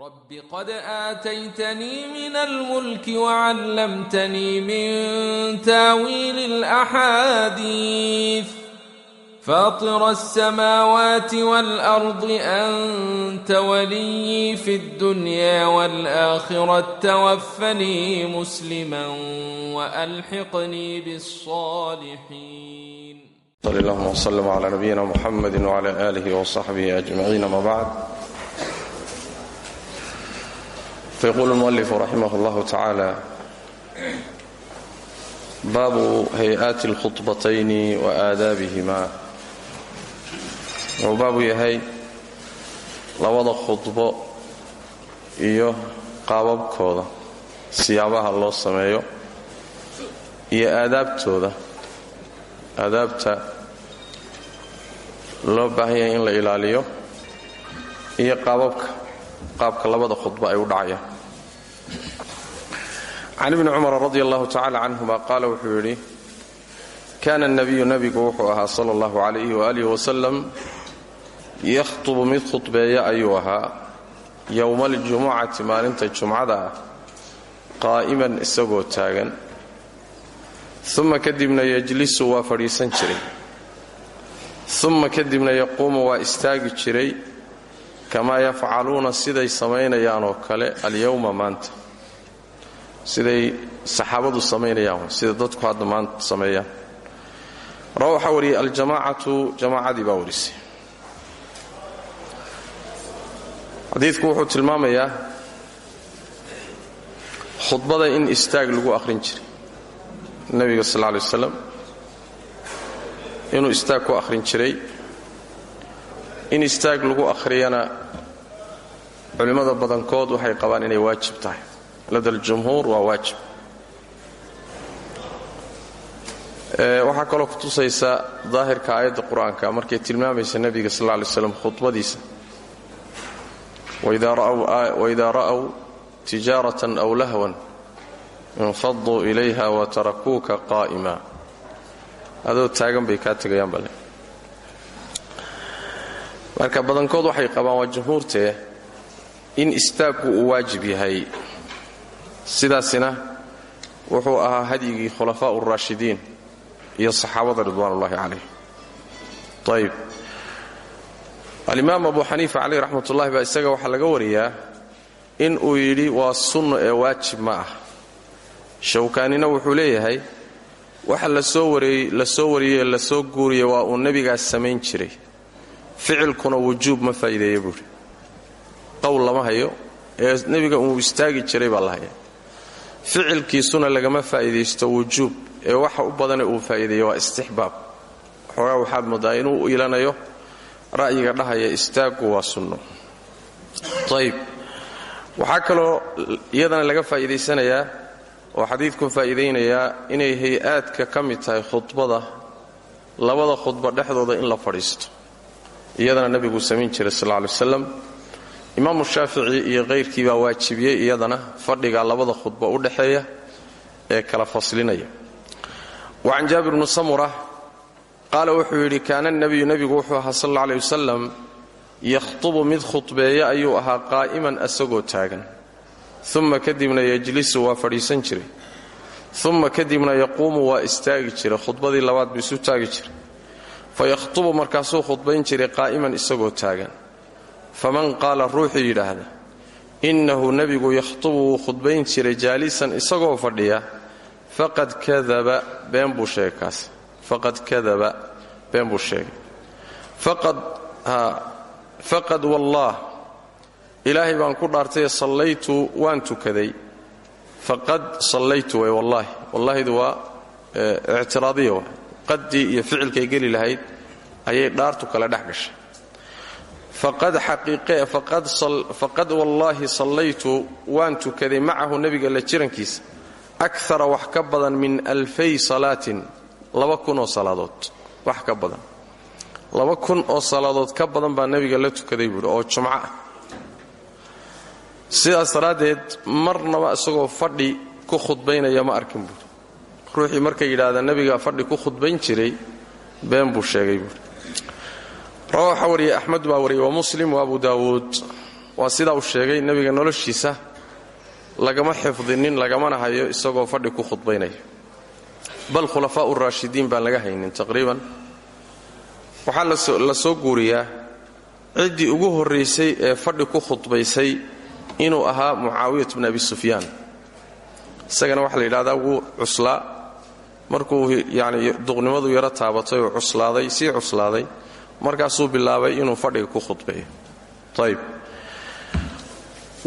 رب قد آتيتني من الملك وعلمتني من تاويل الأحاديث فاطر السماوات والأرض أنت ولي في الدنيا والآخرة توفني مسلما وألحقني بالصالحين صلى الله وسلم على نبينا محمد وعلى آله وصحبه أجمعين ما بعد فيقول المؤلف رحمه الله تعالى باب هيئات الkخطبتين alkhudbatayni wa aadaabihimaa wuxuu baabu yahay labada khudbo iyo qaababkooda siyaabaha loo sameeyo iyo aadaabtooda aadaabta loo baahan yahay in la ilaaliyo iyo qaababka qaabka labada khudbo ay u dhacayaan can ibni cumar radi allahu tacala canhuma qaala wuxuu yidhi kaana nabiyu nabigu wuxuu ahaa sala allahu calayhi waalihi wasalam yakhtubu mid khudbeeya ayuu ahaa yowma aljumucati maalinta jumcada ah qaa'iman isagoo taagan. Uma kadibna yajlisu waa fadhiisan jiray. Uma kadibna yaquumu waa istaagi jiray kamaa yafcaluuna siday samaynayaan oo kale alyowma maanta. Siday saxaabadu samaynayaan sida dadku hadda maanta sameeyaan. Rawa waxaa wariyey aljamaacatu jamaacadii baa wuxuu tilmaamayaa khudbada in istaag lagu akhrin jiray. Nebiga sal lla lay waslam inuu istaag ku akhrin jiray in istaag lagu akhriyana culimmada badankood waxay qabaan inay waajib tahay. Lada ljumhuur waa waajib. Eh, waxaa kaloo ku tusaysa daahirka aayadda qur'aanka markay tilmaamaysa nebiga sal lay slam wa waidaa ra'w tijaaratan aw lahwan infaduu ilayha wa watarakuuka qaa'ima adoo taagan bay kaa tegayaan bale marka badankood waxay qabaan waa jumhuurtee in istaagku uu waajib yahay. Sidaasina wuxuu ahaa hadyigii khulafaa' uraashidiin iyo saxaabada ridwaanullahi calayh ayb alimaam abu xaniifa caleyh raxmatullahi baa isaga waxaa laga wariyaa in uu yidhi waa sunno ee waajib ma ah. Shawkaanina wuxuu leeyahay waxa la soo wariyey la soo guuriyey waa uu nebigaas samayn jiray ficilkuna wujuub ma faa'iideeya buuhi qowl lama hayo ee nebiga uu istaagi jiray baa la haya ficilkiisuna lagama faa'iidaysto wujuub ee waxa u badane uu faa'iideeya waa istixbaab. Xoogaa waxaad moodaa inuu ilanayo ra'yiga dhahaya istaaggu waa sunno. Ayb waxaa kaloo iyadana laga faa'iidaysanayaa oo xadiidku faa'iidaynayaa inay hay'aadka ka mid tahay khudbada labada khudba dhexdooda in la fadhiisto iyadana nebiguu samayn jiray sal lay waslam imaamu shaafici iyo kayrkii baa waajibiyey iyadana fadhiga labada khudba u dhexeeya ee kala faslinaya. Wa can jaabir bni samura qaala wuxuu yidhi kaana nabiyu nebigu wuxuu ahaa sal alla aley wasalam yakhtubu mid khudbeeya ayuu ahaa qaa'iman asagoo taagan. Uma kadibna yejlisu waa fadhiisan jiray. Uma kadibna yaquumu waa istaagi jiray. Khudbadii labaad buu isu taagi jiray fa yakhtubu markaasuu khudbayn jiray qaa'iman isagoo taagan. Faman qaala ruuxuu yidhaahda innahu nebigu yakhtubu wuu khudbayn jiray jaalisan isagoo fadhiya faqad kadaba been buu sheegay faqad kadaba been buu sheegay. Faqad wallaah ilaahay baan ku dhaartay sallaytu waan tukaday. Faqad sallaytu way wallaahi wallaahidu waa ictiraadiya waa qaddii iyo ficilkay geli lahayd ayay dhaartu kale dhex gashay. Faqad wallaahi sallaytu waan tukaday macahu nebiga la jirankiisa akara wax ka badan min alfay salaatin laba kun oo salaadood wax ka badan. Laba kun oo salaadood ka badan baa nebiga la tukaday buuhi oo jumco ah. Sidaas daraaddeed marnaba isagoo fadhi ku khudbaynaya ma arkin buuhi ruuxii markay yidhaahdaa nebigaa fadhi ku khudbayn jiray been buu sheegay buuhi rawa waxaa wariyey axmed baa muslim wa abu daawuud. Waa sidaa uu sheegay nebiga noloshiisa lagama xifdinin lagamana hayo isagoo fadhi ku khudbaynaya. Bal khulafaa'u raashidiin baan laga haynin taqriiban. Waxaa la soo guuriyaa ciddii ugu horraysay ee fadhi ku khudbaysay inuu ahaa mucaawiyat bn abi sufyaan. Isagana waxaa la yidhahdaa wuu cuslaa markuu yani duqnimadu yaro taabatay oo cuslaaday sii cuslaaday markaasuu bilaabay inuu fadhiga ku khudbeeyo ayb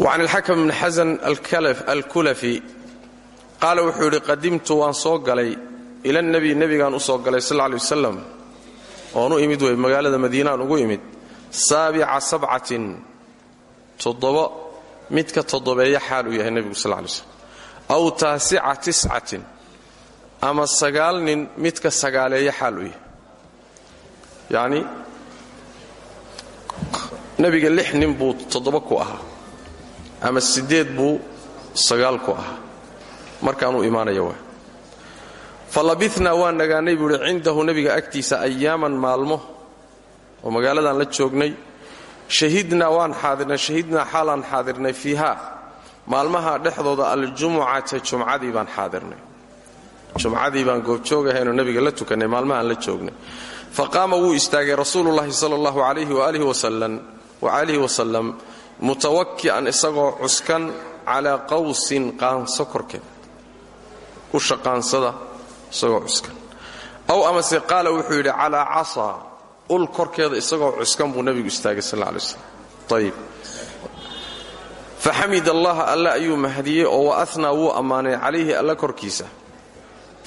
wacan alxakam bni xasan alkulafi qaala wuxuu yidhi qadimtu waan soo galay ila nebi nebigaan u soo galay sal lay wasalam oon u imid wey magaalada madiinaan ugu imid. Saabica sabcatin toddobo midka toddobeeya xaal uu yahay nebigu sal lay slm aw taasica tiscatin ama sagaal nin midka sagaaleeya xaal uu yahay. Yacni nebiga lix nin buu toddoba ku ahaa ama siddeed buu sagaal ku ahaa. Markaanuu imaanaya waa fa labitnaa waan nagaannay buu ihi cindahu nebiga agtiisa ayaaman maalmo oo magaaladaan la joognay shahidnaa waan xaadirnay shahidnaa xaalaan xaadirnay fiiha maalmaha dhexdooda aljumucata jumcadii baan xaadirnay jumcadii baan goobjoogahaynoo nebiga la tukannay maalmahaan la joognay. Fa qaama wuu istaagay rasuulullaahi sala allahu calayhi waalihi wasalam mutawaki'an isagoo cuskan calaa qawsin qaanso korkeed. Usha qaansada isagoo cuskan. Aw amase qaala wuxuu yidhi calaa casaa ul korkeeda isagoo cuskan buu nebigu istaagay sal lla alay waslam ayib faxamid allaha alla ayuu mahadiyey oo wa ahnaa wuu ammaanay calayhi alla korkiisa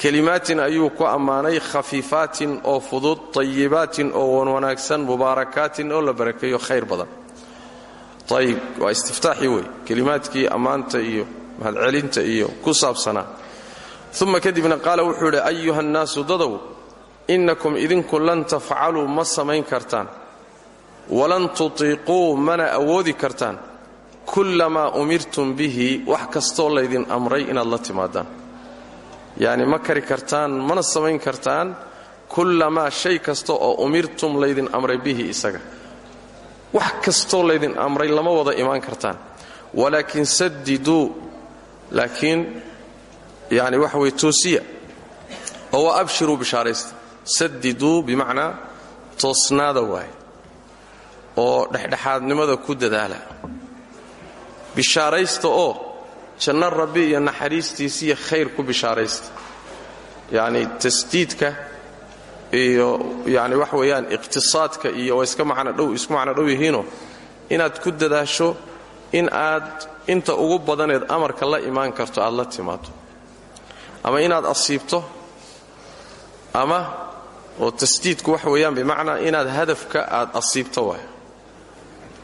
kelimaatin ayuu ku ammaanay khafiifaatin oo fudud tayibaatin oo wanwanaagsan mubaarakaatin oo la barakeeyo khayr badan. Ayib waa istiftaaxii wey. Kelimaadkii ammaanta iyo mahadcelinta iyo ku saabsanaa. Uma kadibna qaala wuxuu yidhi ayuha nnaasu dadow innakum idinku lan tafcaluu ma samayn kartaan. Walan tutiiquu mana awoodi kartaan. Kullamaa umirtum bihi wax kastoo laydin amray inaad la timaadaan yacni ma kari kartaan mana samayn kartaan kullamaa shay kasta oo umirtum laydin amray bihi isaga. Wax kastoo laydin amray lama wada imaan kartaan. Walaakin sadiduu laakiin yani waxa weye toosiya. Oo wa abshiruu bishaaraysta sadiduu bimacnaa toosnaada waaye. Oo dhexdhexaadnimada ku dadaala. Bishaaraysta oo janno rabbi iyo naxariistiisiiyo khayr ku bishaaraysta. Yacni tasdiidka iyo yani wax weeyaan iqtisaadka iyo waa iska macnodhow isku macno dhow yihiinoo inaad ku dadaasho in aad inta ugu badaneed amarka la imaan karto aad la timaado ama inaad asiibto ama oo tasdiidku wax weeyaan bimacnaa inaad hadafka aad asiibto waay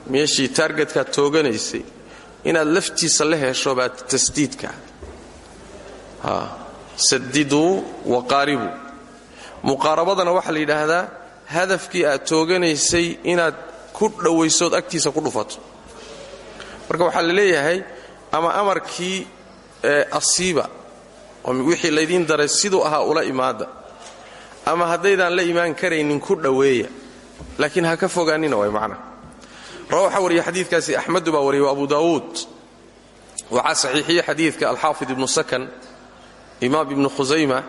meeshii taargetkaad tooganaysay inaad laftiisa la hesho baa tasdiidka. Sadiduu waqaaribuu muqaarabadana waxaa la yidhaahdaa hadafkii aad tooganaysay inaad ku dhowaysood agtiisa ku dhufato. Marka waxaa la leeyahay ama amarkii asiiba wixii laydiin daray siduu ahaa ula imaada ama haddaydaan la imaan karaynin ku dhoweeya laakiin ha ka fogaanina way macna rawa waxaa wariya xadiidkaasi axmedu baa wariyay abu daawuud. Waxaa saxiixiyey xadiidka alxaafid ibnu sakan imaam ibnu khusayma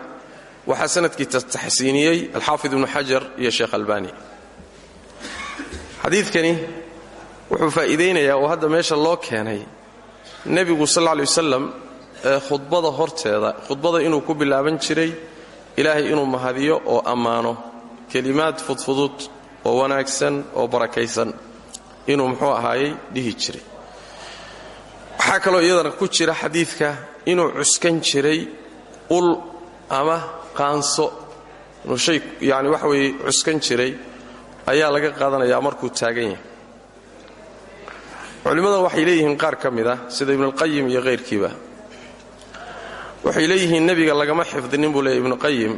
waxaa sannadkii taxsiiniyey alxaafid ibnu xajar iyo sheekh albani. Xadiidkani wuxuu faa'iidaynayaa oo hadda meesha loo keenay nebigu sal lay wasalam khudbada horteeda khudbada inuu ku bilaaban jiray ilaahay inuu mahadiyo oo ammaano kelimaad fudfudud oo wanaagsan oo barakaysan inuu muxuu ahaayey dhihi jiray. Waxaa kaloo iyadana ku jira xadiidka inuu cuskan jiray ul ama qaanso. Inuu shay yani waxa weeye cuskan jiray ayaa laga qaadanayaa markuu taagan yahay. Culimmadan waxay leeyihiin qaar ka mid ah sida ibnualqayim iyo hayrkiiba waxay leeyihiin nebiga lagama xifdinin buu leeya ibnuqayim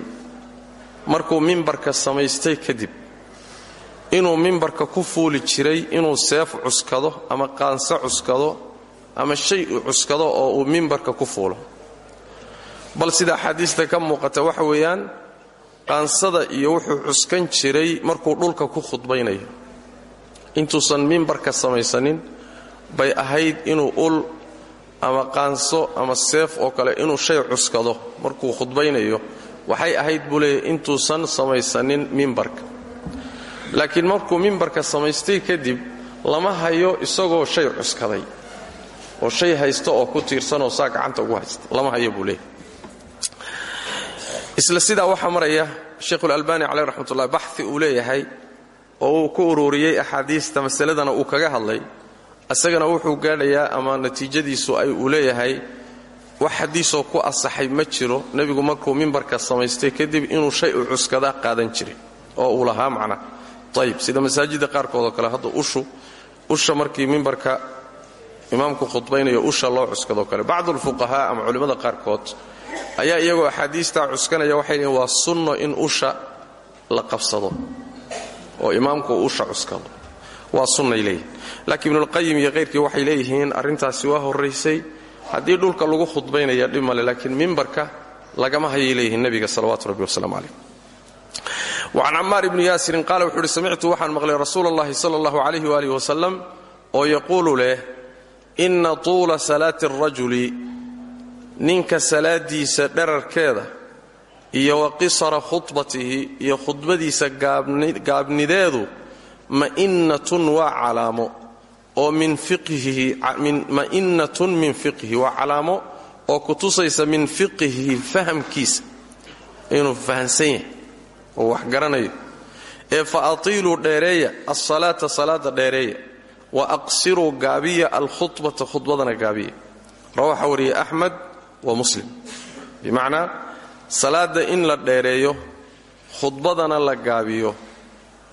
markuu mimbarka samaystay kadib inuu mimbarka ku fuuli jiray inuu seef cuskado ama qaanso cuskado ama shay cuskado oo uu mimbarka ku fuulo. Bal sida axaadiista ka muuqata waxa weeyaan qaansada iyo wuxuu cuskan jiray markuu dhulka ku khudbaynayo intuusan mimbarka samaysanin bay ahayd inuu ul ama qaanso ama seef oo kale inuu shay cuskado markuu khudbaynayo. Waxay ahayd buu leeyahy intuusan samaysanin mimbarka laakiin markuu mimbarka samaystay kadib lama hayo isagoo shay cuskaday. Oo shay haysta oo ku tiirsanoo saa gacanta ugu haysta. Lama hayo buu isla sidaa waxaa maraya sheikhulalbani caleyh raxmatullahi baxi uu leeyahay oo uu ku ururiyey axaadiista masaladana uu kaga hadlay. Isagana wuxuu gaadhayaa ama natiijadiisu ay uu leeyahay wax xadiisoo ku asaxay ma jiro. Nebigu markuu mimbarka samaystay kadib inuu shay u cuskadaa qaadan jiray. Oo uu lahaa macna ayib sida masaajidda qaarkoodoo kale hadda ushu usha markii mimbarka imaamku khudbaynayo usha loo cuskadoo kale. Bacdulfuqahaa ama culimmada qaarkood ayaa iyagoo axaadiistaa cuskanaya waxay leeyiin waa sunno in usha la qabsado oo imaamku usha cuskado. Waa sunnay leeyihiin laakiin ibnulqayim iyo kayrkii waxay leeyihiin arrintaasi waa horraysay haddii dhulka lagu khudbaynaya dhib laakiin mimbarka lagama hayay leeyihiin nebiga salawaatu rabbi calayh wacan cammaar ibni yaasirin qaala wuxuu uhi samictu waxaan maqlay rasuula allahi sala allahu calayh waalihi wasalam oo yaquulu leh inna tuula salaati arajuli ninka salaadiisa dherarkeeda iyo wa qisara khudbatihi iyo khudbadiisa gaabnideedu ma'innatun waa calaamo oo min fiqhihi ma'innatun min fiqhihi waa calaamo oo ku tusaysa min fiqhihi fahamkiisa inuu fahansan yahay oo wax garanayo. Ee fa atiiluu dheereeya alsalaata salaada dheereeya wa aqsiruu gaabiya alkhudbata khudbadana gaabiya. Rawaxa wariyey axmed wa muslim. Bimacnaa salaadda in la dheereeyo khudbadana la gaabiyo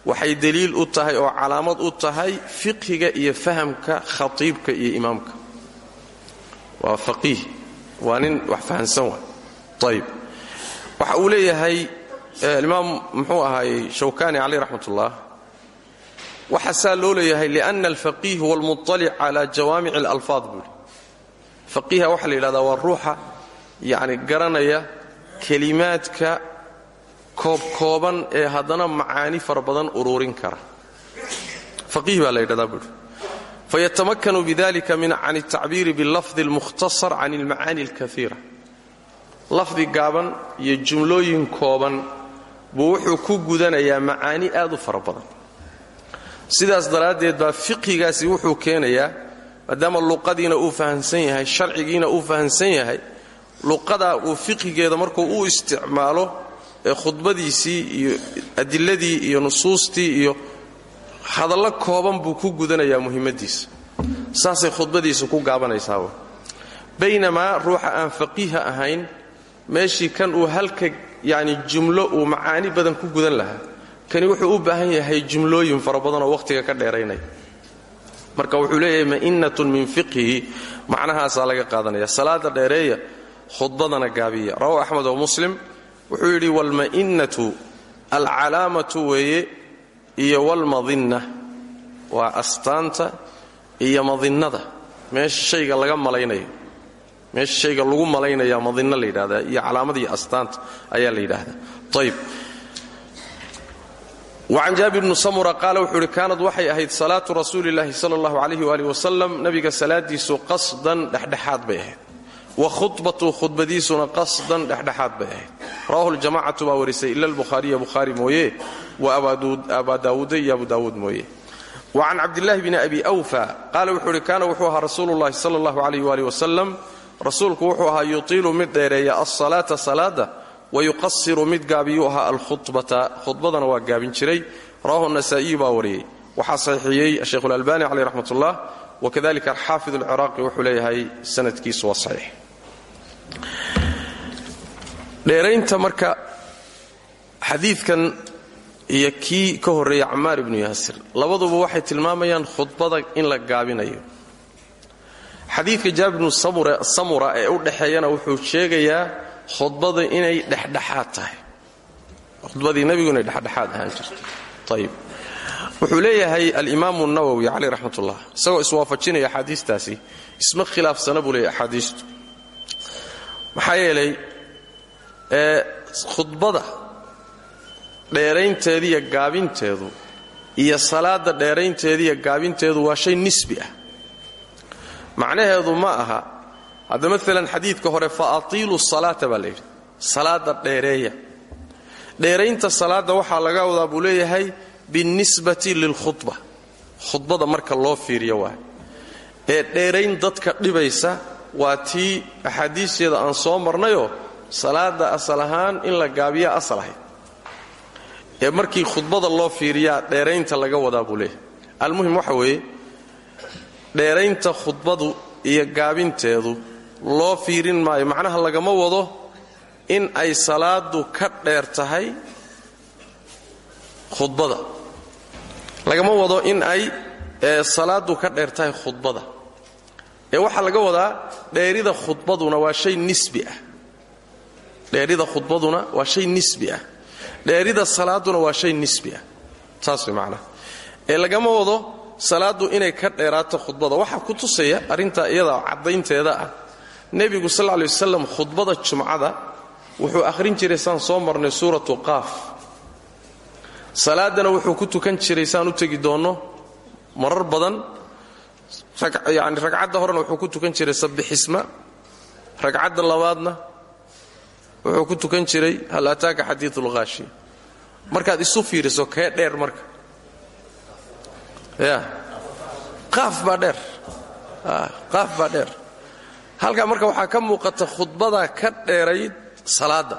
waxay deliil u tahay oo calaamad u tahay fiqhiga iyo fahamka khatiibka iyo imaamka. Waa faqiih. Waa nin wax fahansan wa ayib waxa uu leeyahay imaam muxuu ahaayey shawkani caleyh raxmat ullah waxaasaa loo leeyahay lianna alfaqiih huwa almuطalic cala jawaamic alalfaad buuli faqiiha waxaa la yidhahdaa waa ruuxa yacni garanaya kelimaadka koobkooban ee haddana macaani fara badan uruurin kara. Faqiih baa la yidhahdaa buuri fayatamakanu bidalika min can altacbiiri billafdi almukhtasar can almacaani alkaiira lafdi gaaban iyo jumlooyin kooban buu wuxuu ku gudanayaa macaani aad u fara badan. Sidaas daraaddeed baa fiqhigaasi wuxuu keenayaa maadaama luqadiina uu fahamsan yahay sharcigiina uu fahamsan yahay luqadaa uu fiqhigeeda markuu u isticmaalo ee khudbadiisii iyo adiladii iyo nusuustii iyo hadallo kooban buu ku gudanayaa muhimmadiisa saasay khudbadiisa ku gaabanaysaa w baynamaa ruuxa aan faqiiha ahayn meeshii kan uu halka yani jumlo uu macaani badan ku gudan lahaa. Kani wuxuu u baahan yahay jumlooyin fara badanoo wakhtiga ka dheeraynaya marka wuxuu leeyahay ma'innatun min fiqhihi. Macnahaasaa laga qaadanaya. Salaada dheereeya khudbadana gaabiya. Rawahu axmed oo muslim. Wuxuu yidhi walma'innatu alcalaamatu weeye iyo walmadinna waa astaanta iyo madinnada. Meesha shayga laga malaynayo meesha shayga lagu malaynaya madinno la yidhahdaa iyo calaamada iyo astaanta ayaa la yidhaahdaa. Ayb wacan jaabir bni samura qaala wuxuu ihi kaanad waxay ahayd salaatu rasuuli illaahi sala allahu calayh waali wasalam nabiga salaadiisu qasdan dhexdhexaad bay ahayd. Wa khudbatu khudbadiisuna qasdan dhexdhexaad bay ahayd. Rawahu ljamacatu baa warisay ila albukhaariya bukhaari mooye wa abaa daawuuda iyo abu daawuud mooye. Wa can cabdillahi bni abi awfa qaala wuxuu ihi kaana wuxuu ahaa rasuulu llahi sala allahu calayh waali wasalam rasuulku wuxuu ahaa yutiilu mid dheereeya alsalaata salaada wayuqasiru mid gaabiyuu ahaa alkhudbata khudbadana waa gaabin jiray. Rawahu nasaa'iyu baa wariyey. Waxaa saxiixiyey sheikhu lalbani caleyh raxmat ullah wakadalika alxaafid alciraaqi wuxuu leeyahay sanadkiisu waa saxiix. Dheeraynta marka xadiidkan iyo kii ka horreeya camaar ibnu yaasir labaduba waxay tilmaamayaan khudbada in la gaabinayo xadiidka jaabir bnu samura ee u dhexeeyana wuxuu sheegayaa khudbada inay dhexdhexaad tahay. Khudbadii nebigu inay dhexdhexaad ahaan jirto. Ayib wuxuu leeyahay alimaamu nawowi caleyh raxmat ullah isagoo iswaafajinaya axaadiistaasi isma khilaafsana buu leeyahy axaadiistu maxaa yeelay ee khudbada dheeraynteediiyo gaabinteedu iyo salaada dheeraynteediiyo gaabinteedu waa shay nisbi ah macnaheedu ma aha. Hadda maalan xadiidka hore fa atiilu salaata baa layidhi salaada dheereeya. Dheeraynta salaadda waxaa laga wadaa buu leeyahay binisbati lilkhudba. Khudbada marka loo fiiriyo waay ee dheerayn dadka dhibaysa waa tii axaadiisteeda aan soo marnayoo salaada asal ahaan in la gaabiya asal ee markii khudbada loo fiiriyaa dheeraynta laga wadaa buu leeyahay. Almuhim waxa weeye dheeraynta khudbadu iyo gaabinteedu loo fiirin maayo. Macnaha lagama wado in ay salaadu ka dheer tahay khudbada. Lagama wado in ay salaadu ka dheer tahay khudbada. Ee waxaa laga wadaa dheerida khudbaduna waa shay nisbi ah. Dheerida khudbaduna waa shay nisbi ah. Dheerida salaaduna waa shay nisbi ah. Saas way macnaha ee lagama wado salaadu inay ka dheeraato khudbada. Waxaa ku tusaya arrintaa iyada caddaynteeda ah. Nebigu sal lla lay wasalam khudbada jumcada wuxuu akhrin jiray saan soo marnay suuratu qaaf. Salaadana wuxuu ku tukan jiray saan u tegi doonno marar badan. Yani ragcadda horena wuxuu ku tukan jiray sabbixisma ragcadda labaadna wuxuu ku tukan jiray hal ataaka xadiiulqaashi markaad isu fiiriso kee dheer marka qaaf qaaf baa dheer. Halkaa marka waxaa ka muuqata khudbada ka dheerayd salaadda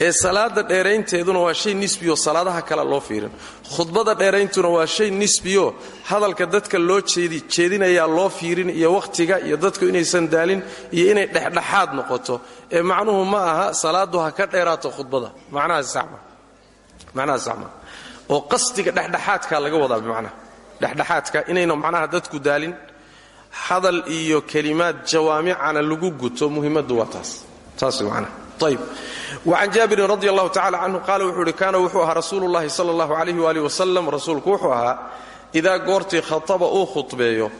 ee salaada dheeraynteeduna waa shay nisbiyo salaadaha kale loo fiirin. Khudbada dheerayntuna waa shay nisbiyo hadalka dadka loo jeedinayaa loo fiirin iyo wakhtiga iyo dadku inaysan daalin iyo inay dhexdhexaad noqoto. Ee macnuhu ma aha salaadu ha ka dheeraato khudbada. Macnahaas saxma oo qasdiga dhexdhexaadka laga wadaa bimacnaha dhexdhexaadka inayna macnaha dadku daalin hadal iyo kelimaad jawaamicana lagu guto muhimmadu waa taas. Taas macnaha ayb wacan jaabirin radi allahu tacala canhu qaala wuxuu ihi kaana wuxuu ahaa rasuulu llahi sala allahu alayh waali wasalam rasuulku wuxuu ahaa idaa goortii khataba uu khudbeeyo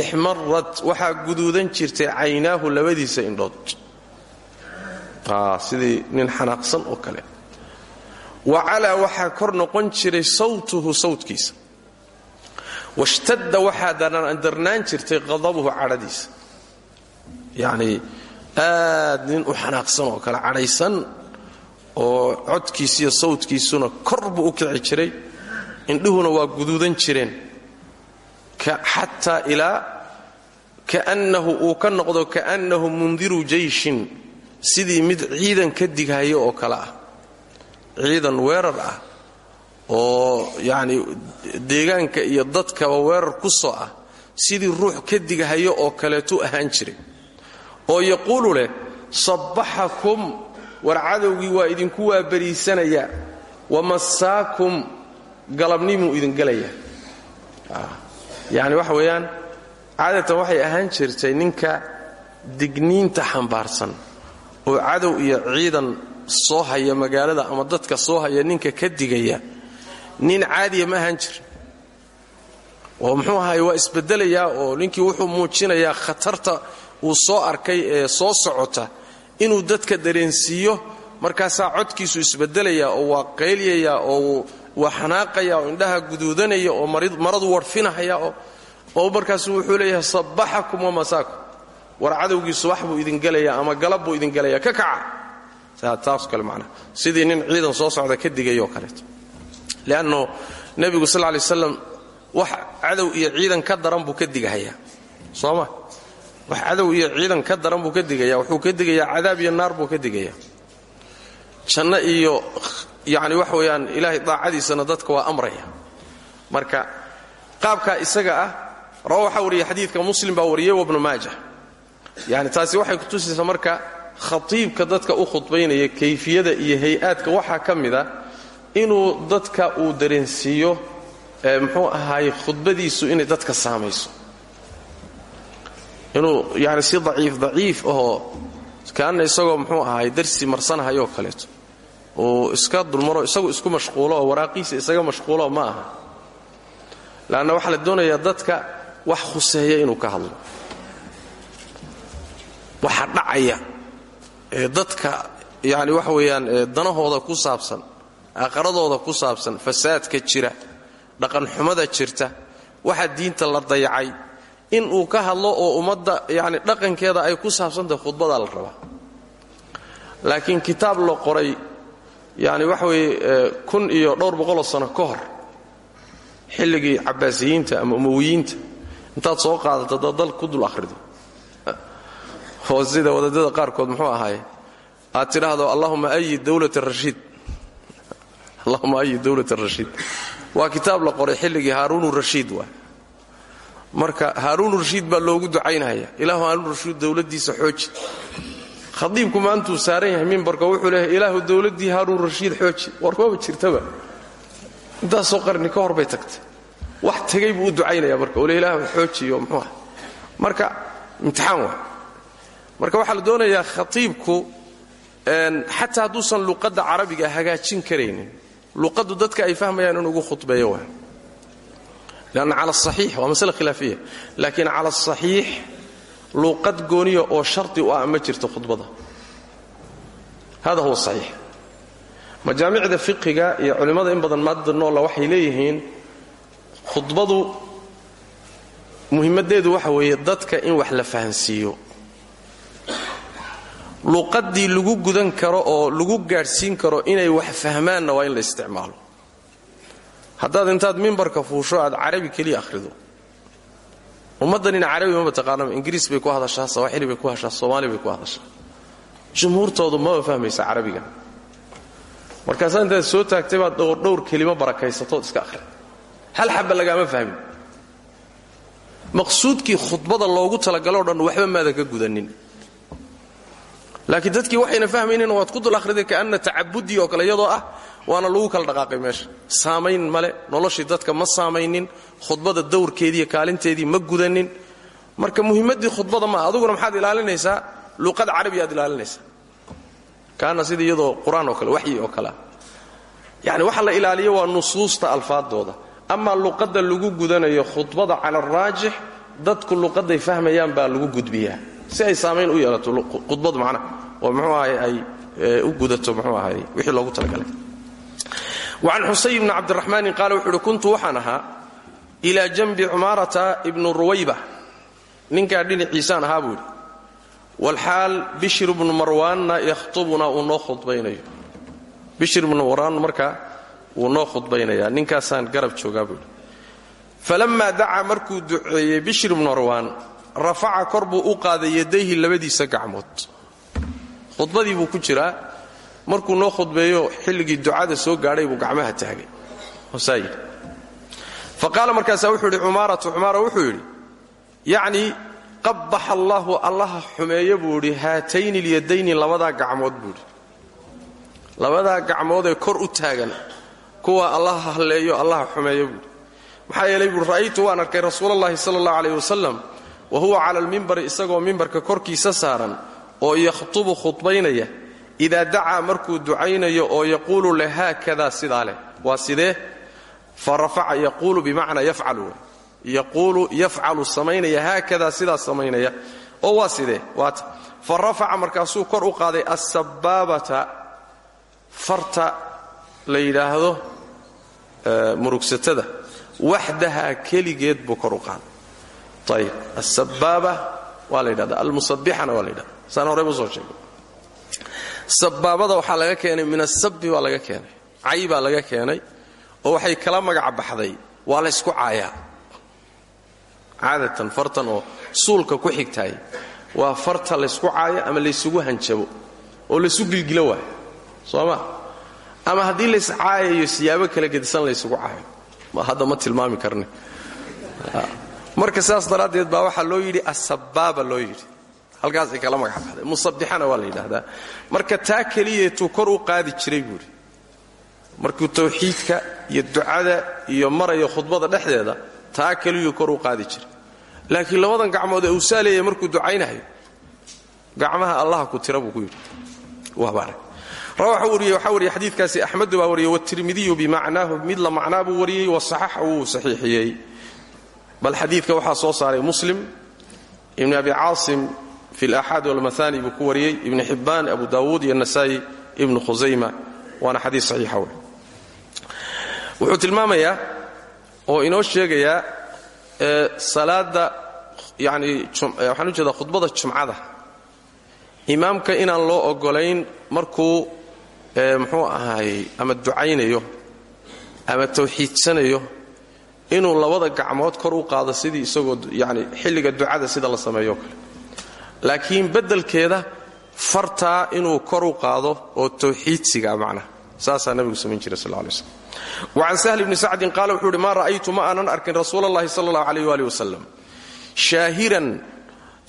ixmarat waxaa guduudan jirtay caynaahu labadiisa indhood. Sidii nin wa calaa waxaa kor noqon jiray sawtuhu sawtkiisa. Washtadda waxaa darnaan jirtay qadabuhu cadhadiisa. Yacnii aad nin u xanaaqsan oo kale cadhaysan oo codkiisiiyo sawtkiisuna kor buu u kici jiray indhuhuna waa guduudan jireen. Xataa ilaa kaannahu uu ka noqdo kaannahu mundiru jeyshin sidii mid ciidan ka dighayo oo kale ah ciidan weerar ah oo yacni deegaanka iyo dadkaba weerar ku soo ah sidii ruux ka dighayo oo kaleetu ahaan jiray oo yaquulu leh sabbaxakum war cadowgii waa idinku waabariisanayaa wamassaakum galabnimuu idin gelayaa yacni waxa weeyaan caadatan waxay ahaan jirtay ninka digniinta xambaarsan oo cadow iyo ciidan soo haya magaalada ama dadka soo haya ninka ka digaya nin caadiya ma ahaan jirin. Oo muxuu ahaay waa isbedelayaa oo ninkii wuxuu muujinayaa khatarta uu soo arkay ee soo socota inuu dadka dareensiiyo. Markaasaa codkiisu isbedelayaa oo waa qaylyaya oo waa xanaaqaya oo indhaha guduudanaya oo maradu warfinahaya oo markaasu wuxuu leeyahay sabbaxakum wamasaakum war cadowgii subax buu idin gelayaa ama galab buu idin gelayaa. Ka kaca taas kale macnaha sidii nin ciidan soo socda ka digayoo kaleeto leanno nebigu sal lay slam wax cadow iyo ciidan ka daran buu ka digahayaa. Soo wax cadow iyo ciidan ka daran buu ka digaya wuxuu ka digayaa cadaab iyo naar buu ka digayaa. Janno iyo yacni wax weeyaan ilaahay daacadiisana dadka waa amraya. Marka qaabkaa isaga ah rawa waxaa xadiidka muslim baa wariyey wabnu maaja. Yani taasi waxay kutusaysaa marka khatiibka dadka u khudbaynaya kayfiyada iyo hay'aadka waxaa ka mida inuu dadka uu dareensiiyo muxuu ahaay khudbadiisu inay dadka saamayso inuu yani si daciif daciif ahoo kaana isagoo muxuu ahaay darsi marsanahayoo kaleeto. Uu iska dulmaro isagu isku mashquulo oo waraaqiisa isaga mashquulo ma aha. Leanna waxaa la doonayaa dadka wax khuseeya inuu ka hadlo. Waxa dhacaya dadka yani waxa weeyaan danahooda ku saabsan aqaradooda ku saabsan fasaadka jira dhaqanxumada jirta waxa diinta la dayacay in uu ka hadlo oo ummadda yani dhaqankeeda ay ku saabsantahay khudbadaa la rabaa laakiin kitaab la qoray yani waxa weeye kun iyo dhowr boqoloo sano ka hor xilligii cabbaasiyiinta ama umowiyiinta intaad soo qaadato dad dal ku dul akhrido oo sida qaarkood muxuu ahaaye aad tidhaahdo allahuma ayid dowlat rashiid allahuma ayid dowlat rashiid waa kitaab la qoray xilligii haaruun rashiid waa. Marka haaruun rashiid baa loogu ducaynaya. Ilaahu haaruun rashiid dowladdiisa xooji. Khadiibku maantuu saaran yahay mimbarka wuxuu leeyahay ilaahu dowladdii haaruun rashiid xooji. War maba jirtaba. Intaasoo qarni ka hor bay tagtay. Wax tegay buu u ducaynaya marka ole ilaahu xoojiyo marka imtixaan waa marka waxaa la doonayaa khatiibku xataa hadduusan luqadda carabiga hagaajin karaynin luqaddu dadka ay fahmayaan in ugu khudbeeyo waa. Lanna cala asaxiix waa masale khilaafiya. Laakiin cala asaxiix luuqad gooniya oo shardi u ah ma jirto khudbada. Hada huwa saxiix. Majaamicda fiqiga iyo culimmada in badan maadda noola waxay leeyihiin khudbadu muhimmaddeedu waxa weeye dadka in wax la fahansiiyo luuqaddii lagu gudan karo oo lagu gaadhsiin karo inay wax fahmaanna waa in la isticmaalo. Haddaad intaad mimbarka fuusho aad carabi keliya akhrido. Ummaddanina carabi maba taqaanaba ingiriis bay ku hadashaa sawaaxili bay ku hadashaa soomaali bay ku hadashaa. Jumhuurtoodu maba fahmaysa carabiga. Markaasaa intaad soo taagtay baad dhowrdhowr kelimo barakaysatood iska akhri. Hal xabba lagaama fahmin. Maqsuudkii khudbada loogu talagaloo dhan waxba maadan ka gudanin laakiin dadkii waxayna fahmaynin waad ku dul akhriday kaanna tacabudii oo kale iyadoo ah waana lagu kala dhaqaaqay meesha. Saamayn male noloshii dadka ma saamaynin khudbada dawrkeediiyo kaalinteedii ma gudanin. Marka muhimmaddii khudbada ma aduguna maxaad ilaalinaysaa? Luuqada carabiga aad ilaalinaysaa. Kaana sida iyadoo qur'aan oo kale waxyi oo kalea yani waxa la ilaaliyo waa nusuusta alfaadooda. Amaa luqadda lagu gudanayo khudbada cala araajix dadku luqadday fahmayaan baa lagu gudbiyaa si ay saamayn u yeelato khudbadu macnaha oo muxuu ahay ay u gudato muxuu ahay wixii loogu talagalay. Wacan xusay bni cabdiraxmaanin qaala wuxuu uhi kuntu waxaan ahaa janbi cumaarata ibnu ruwayba ninkaa dhinaciisaan ahaa buu yidhi. Walxaal bishir bnu marwaanna yakhtubuna uu noo khudbaynayo. Bishir bnu marwaan markaa wuu noo khudbaynayaa ninkaasaan garab joogaa buu yidhi. Falammaa dacaa markuu duceeyey bishir rafaca kor buu u qaaday yadayhi labadiisa gacmood. Khudbadii buu ku jiraa markuu noo khudbeeyo xilligii ducada soo gaadhay buu gacmaha taagay. Fa qaala markaasaa wuxuu yidhi cumaaratu cumaara wuxuu yidhi yacnii qabbaxa allaahu allaha xumeeyo buu idhi haatayni lyadayni labadaa gacmood buu idhi labadaa gacmoodee kor u taagan kuwa allaha halleeyo allaha xumeeyo buuidhi maxaa yeelay buui ra'aytu waan arkay rasuulallaahi sala allahu calayh wasalam wa huwa cala almimbari isagoo mimbarka korkiisa saaran oo yakhtubu khudbaynaya idaa dacaa markuu ducaynayo oo yaquulu leh haakadaa sidaa leh. Waa sidee? Fa rafaca yaquulu bimacnaa yafcalu. Yaquulu yafcalu samaynaya haakadaa sidaa samaynaya. Oo waa sidee? Waata fa rafaca markaasuu kor u qaaday assabaabata farta la yidhaahdo murugsatada. Waxdahaa keligeed buu kor ayib asabaaba waa la yidhahda almusabixana waa la yidhahda saan horey waxaa laga keenay min asabbi baa laga keenay cay baa laga keenay oo waxay kala magac baxday waa laysku caayaa caadatan fartan oo suulka ku xigtaay waa farta laysku caayo ama laysugu hanjabo oo laysu gilgilo waayo soo ma ama haddii lays caayayo siyaabo kala gedisan laysugu caayo hadda ma tilmaami karne marka sidaas daraaddeed baa waxaa loo yidhi asabaaba loo yidhi. Halkaasay kala magac baxday musabixana waa la marka taa keliyeetuu kor u qaadi jiray buuhi markuu tawxiidka iyo ducada iyo maraya khudbada dhexdeeda taa keliyuu kor u qaadi jiray. Laakiin labadan gacmood ee uu saaleeyay markuu ducaynahayo gacmaha allaha ku tira buu ku yidhi. Waxaa wariyey xadiikaasi axmedu baa wariyey watirmidiyu bimacnaahu mid la macnaa buu wariyey wasaxaxa wuu bal xadiidka waxaa soo saaray muslim ibn abi caasim fi alaxaad walmaani buu ku wariyey ibn xibbaan abu dawuud iyo nasaa'i ibnu khusayma waana xadiis saxiixa wey wuxuu tilmaamayaa oo inoo sheegayaa salaada yacni waxaan u jeedaa khudbada jumcada. Imaamka inaan loo oggolayn markuu muxuu ahaay ama ducaynayo ama tawxiidsanayo inuu labada gacmood kor u qaado sidii isagoo yani xilliga ducada sida la sameeyo kale. Laakiin beddelkeeda fartaa inuu kor u qaado oo tawxiidsiga macnaha saasaa nabigu samayn jiray sal lay wacan sahl bni sacdin qaala wuxuu uhi maa ra'aytu ma aanan arkin rasuula allahi sala allahu alayh waali shaahiran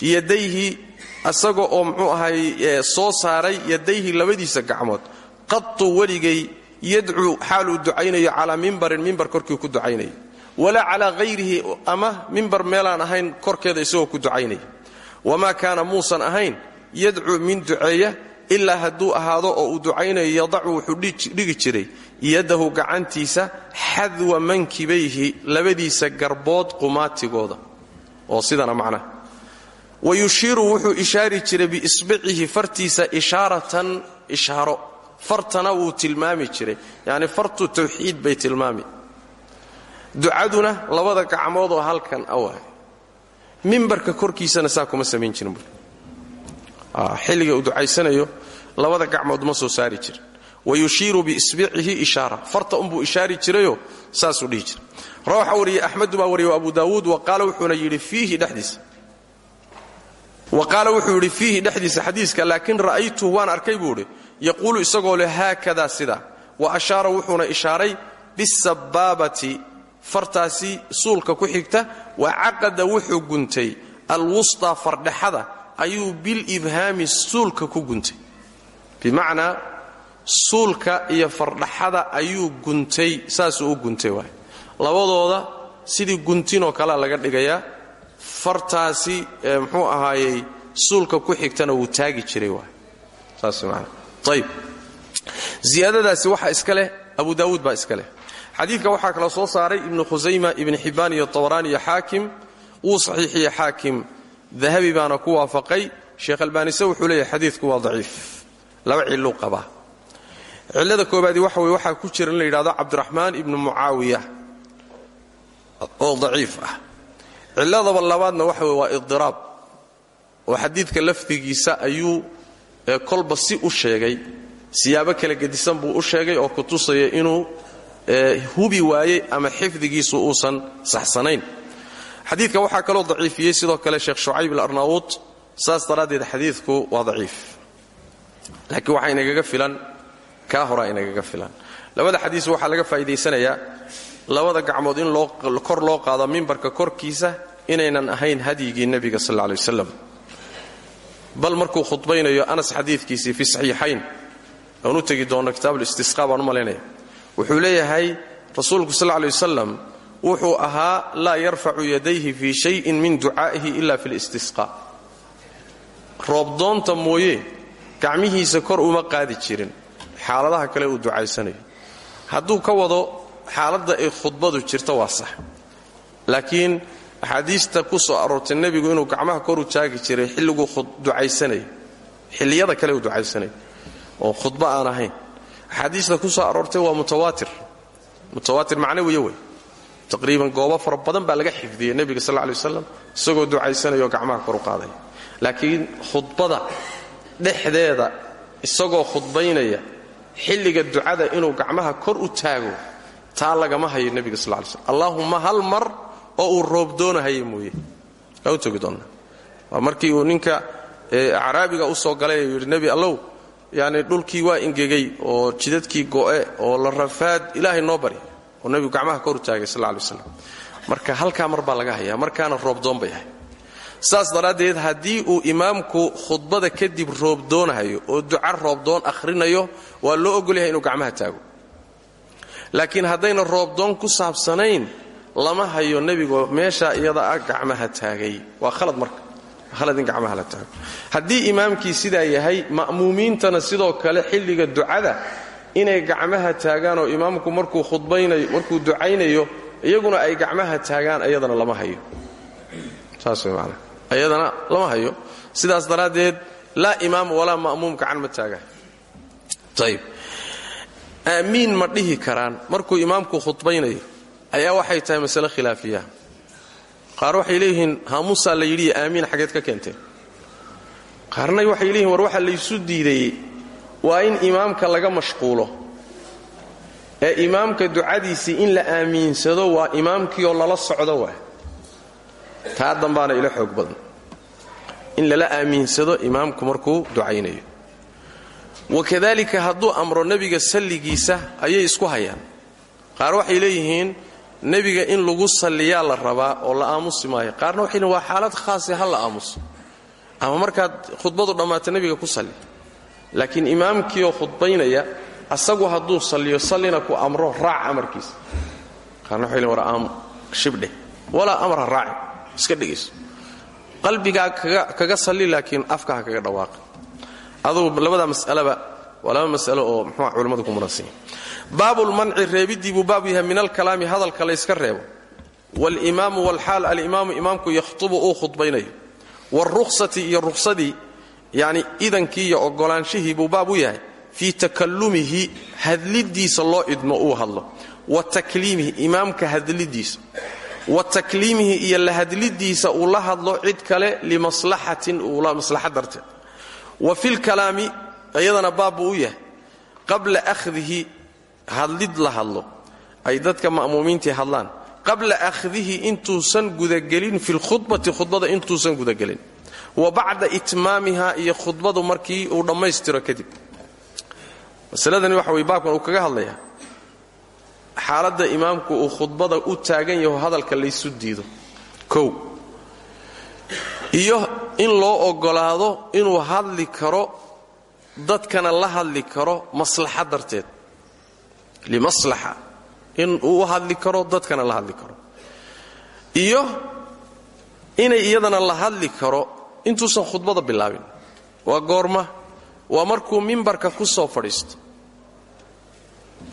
yadayhi asaga oo muxuu ahay soo saaray yadayhi labadiisa gacmood. Qatu weligay yadcuu xaaluu ducaynayo calaa mimbarin mimbar korkii ku ducaynayo walaa calaa hayrihi ama mimbar meelaan ahayn korkeeda isagoo ku ducaynaya. Wamaa kaana muusan ahayn yadcuu min duceeya ilaa hadduu ahaado oo uu ducaynayo yadacu wuxuu dhigi jiray yadahu gacantiisa xadwa mankibayhi labadiisa garbood qumaatigooda. Oo sidana macnaha. Wa yushiiru wuxuu ishaari jiray biisbicihi fartiisa ishaaratan ishaaro. Fartana wuu tilmaami jiray. Yacni fartu ducaduna labada gacmood oo halkan awaay mimbarka korkiisana saa kuma samayn jirin buui xilliga uu ducaysanayo labada gacmood ma soo saari jirin. Wa yushiiru biisbicihi ishaara. Farta unbuu ishaari jirayoo saasuu dhihi jiray. Rawaxa wariyey axmedu baa wariyay abu daawuud wa qaala wuxuuna yidhi fiihi dhexdiisa. Wa qaala wuxuu yidhi fiihi dhexdiisa xadiiska laakiin ra'aytuhu waan arkay buu idhi isagoo leh haakadaa sidaa wa ashaara wuxuuna ishaaray bisabaabati fartaasi suulka ku xigta wa caqada wuxuu guntay. Alwustaa fardhexada ayuu bilibhaami suulka ku guntay. Bimacnaa suulka iyo fardhaxada ayuu guntay saasuu u guntay waay labadooda sidii guntinoo kalea laga dhigayaa fartaasi muxuu ahaayey suulka ku xigtana wuu taagi jiray waay saas maana ayib ziyaadadaasi waxaa iska leh abu daawuud baa iska leh xadiidka waxaa kala soo saaray ibnu khusayma ibni xibbaan iyo tabaraan iyo xaakim. Wuu saxiixiye xaakim. Dahabi baana ku waafaqay. Sheekh albaanise wuxuu leeyahay xadiidku waa daciif. Laba cilluu qabaa cillada koobaadi waxa weye waxaa ku jira in la yidhahdo cabdiraxmaan ibnu mucaawiya oo daciif ah. Cilladaba labaadna waxa weye waa idiraab oo xadiidka lafdigiisa ayuu kolba si u sheegay. Siyaabo kala gedisan buu u sheegay oo ku tusaya inuu hubi waayey ama xifdigiisu uusan saxsanayn. Xadiidka waxaa kaloo daciifiyey sidoo kale sheekh shucayb alarnaawuud saas daraaddeed xadiidku waa daciif. Laakiin waxaa inagaga filan kaa horaa inagaga filan. Labada xadiis waxaa laga faa'iidaysanayaa labada gacmood in kor loo qaado mimbarka korkiisa inaynan ahayn hadyigii nebiga sal lla alay bal markuu khudbaynayo anas xadiidkiisii fi saxiixayn aan u tegi doonno kitaabulistisqa baan u wuxuu leeyahay rasuulku sal lay wasalam wuxuu ahaa laa yarfacu yadayhi fii shayin min ducaa'ihi ila fi listisqa roobdoonta mooye gacmihiisa kor uma qaadi jirin xaaladaha kale uu ducaysanayo. Hadduu ka wado xaaladda ay khudbadu jirto waa sax. Laakiin axaadiista ku soo aroortay nebigu inuu gacmaha kor u taagi jiray xilliguu ducaysanayo xilliyada kale uu ducaysanayo oo khudbo aan ahayn axaadiista ku soo aroortay waa mutawaatir. Mutawaatir macnawiya wey. Taqriiban goobo fara badan baa laga xifdiyey nebiga sal lay waslam isagoo ducaysanayo gacmaha kor u qaadaya laakiin khudbada dhexdeeda isagoo khudbaynaya xilliga ducada inuu gacmaha kor u taago taa lagama hayo nebiga sal lay slm allaahumma hal mar oo uu roobdoonahaya mooye. Aa u togi doonnaa waa markii uu ninka acraabiga u soo galay yidhi nebi allow yacni dhulkii waa ingegay oo jidadkii go'e oo la rafaad ilaahay noo bari oo nebigu gacmaha kor u taagay sal lay waslam marka halkaa mar baa laga hayaa markaana roobdoon bay ahay saas daraaddeed haddii uu imaamku khudbada kadib roobdoonahayo oo duca roobdoon akhrinayo waa loo ogolyahay inuu gacmaha taago. Laakiin haddayna roobdoon ku saabsanayn lama hayo nebigo meeshaa iyada ah gacmaha taagay. Waa khalad marka haddii imaamkii sidaa yahay ma'muumiintana sidoo kale xilliga ducada inay gacmaha taagaan oo imaamku markuu khudbaynayo markuu ducaynayo iyaguna ay gacmaha taagaan ayadana lama hayo. Saas way ayadana lama hayo. Sidaas daraaddeed laa imaam walaa ma'muum gacan ma taagaan ayib aamiin ma dhihi karaan markuu imaamku khudbaynayo. Ayaa waxay tahay masale khilaafiya qaar waxay leeyihiin haamuusaa la yidhi aamiin xageed ka keenteen qaarna waxay leeyihiin war waxa laysu diidayey waa in imaamka laga mashquulo. Ee imaamka ducadiisii in la aamiinsado waa imaamkiioo lala socdo waa taa dambaana ila xoog badan. In lala aamiinsado imaamku markuu ducaynayo. Wakadalika hadduu amro nebiga salligiisa ayay isku hayaan. Qaar waxay leeyihiin nebiga in lagu salliyaa la rabaa oo la aamusi maayo qaarna waxay waa xaalad khaase ha la aamuso. Ama markaad khudbadu dhammaato nebiga ku salli. Laakiin imaamkiioo khudbaynaya asagu hadduu salliyo sallina ku amro raac amarkiisa qaarna waxay war aamu shibdheh walaa amra raaci. Iska dhegayso qalbigaa kaga salli laakiin afka ha kaga dhawaaqi adugu labada mas'alaba waa mas'alo oo muxuua culimmadu ku muransan baabulmanci reebiddii buu baab yahay min alkalaami hadalka layska reebo. Walimaamu walxaal alimaamu imaamku yakhtubu uu khudbaynayo. Waalrukhsati iyo rukhsadii yacni idankii iyo oggolaanshihii buu baab u yahay. Fii takallumihi hadlidiisa loo idmo uu hadlo. Wa takliimihi imaamka hadlidiisa. Wa takliimihi iyo la hadlidiisa uu la hadlo cid kale limaslaxatin maslaxa darteed. Yahay. Qabla ahdihi hadlid la hadlo ay dadka ma'muumiintii hadlaan qabla ahdihi intuusan gudagelin fi lkhudbati khudbada intuusan gudagelin. Wa bacda itmaamiha iyo khudbadu markii uu dhammaystiro kadib. Masaladani waxa weye baabkan uu kaga hadlayaa. Xaaladda imaamku uu khudbada u taagan yaho hadalka laysu diido. Kow. Iyo in loo oggolaado inuu hadli karo dadkana la hadli karo maslaxa darteed limaslaxa in uu hadli karo dadkana la hadli karo. Iyo inay iyadana la hadli karo intuusan khudbada bilaabin. Waa goorma waa markuu mimbarka ku soo fadhiisto.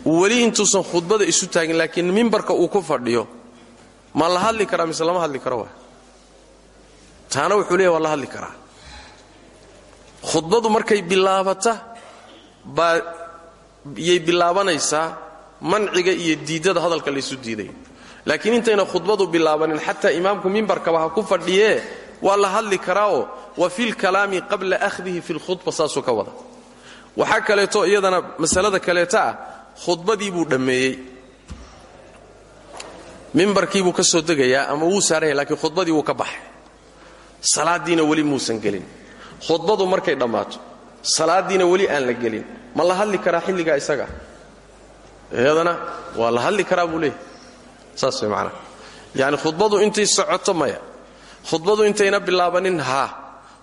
Weli intuusan khudbada isu taagin laakiin mimbarka uu ku fadhiyo ma la hadli karaa mise lama hadli karo waa taana wuxuu leeyahy waa la hadli karaa. Khudbadu markay bilaabata baa yay bilaabanaysaa manciga iyo diiddada hadalka laysu diiday. Laakiin intayna khudbadu bilaabanin xataa imaamku mimbarkaba ha ku fadhiyee waa la hadli karaao wa filkalaami qabla ahdihi fi lkhudba saasuu ka wada. Waxaa kaleeto iyadana masalada kaleeta ah khudbadii buu dhammeeyey. Mimbarkiibuu ka soo degayaa ama wuu saaranya lakiin khudbadii wuu ka baxay. Salaadiina weli muusan gelin. Khudbadu markay dhammaato salaadiina weli aan la gelin ma la hadli karaa xilligaa isaga? Iyadana waa la hadli karaa buu saas way macanaha yacni khudbadu intay socoto maya. Khudbadu intayna bilaabanin haa.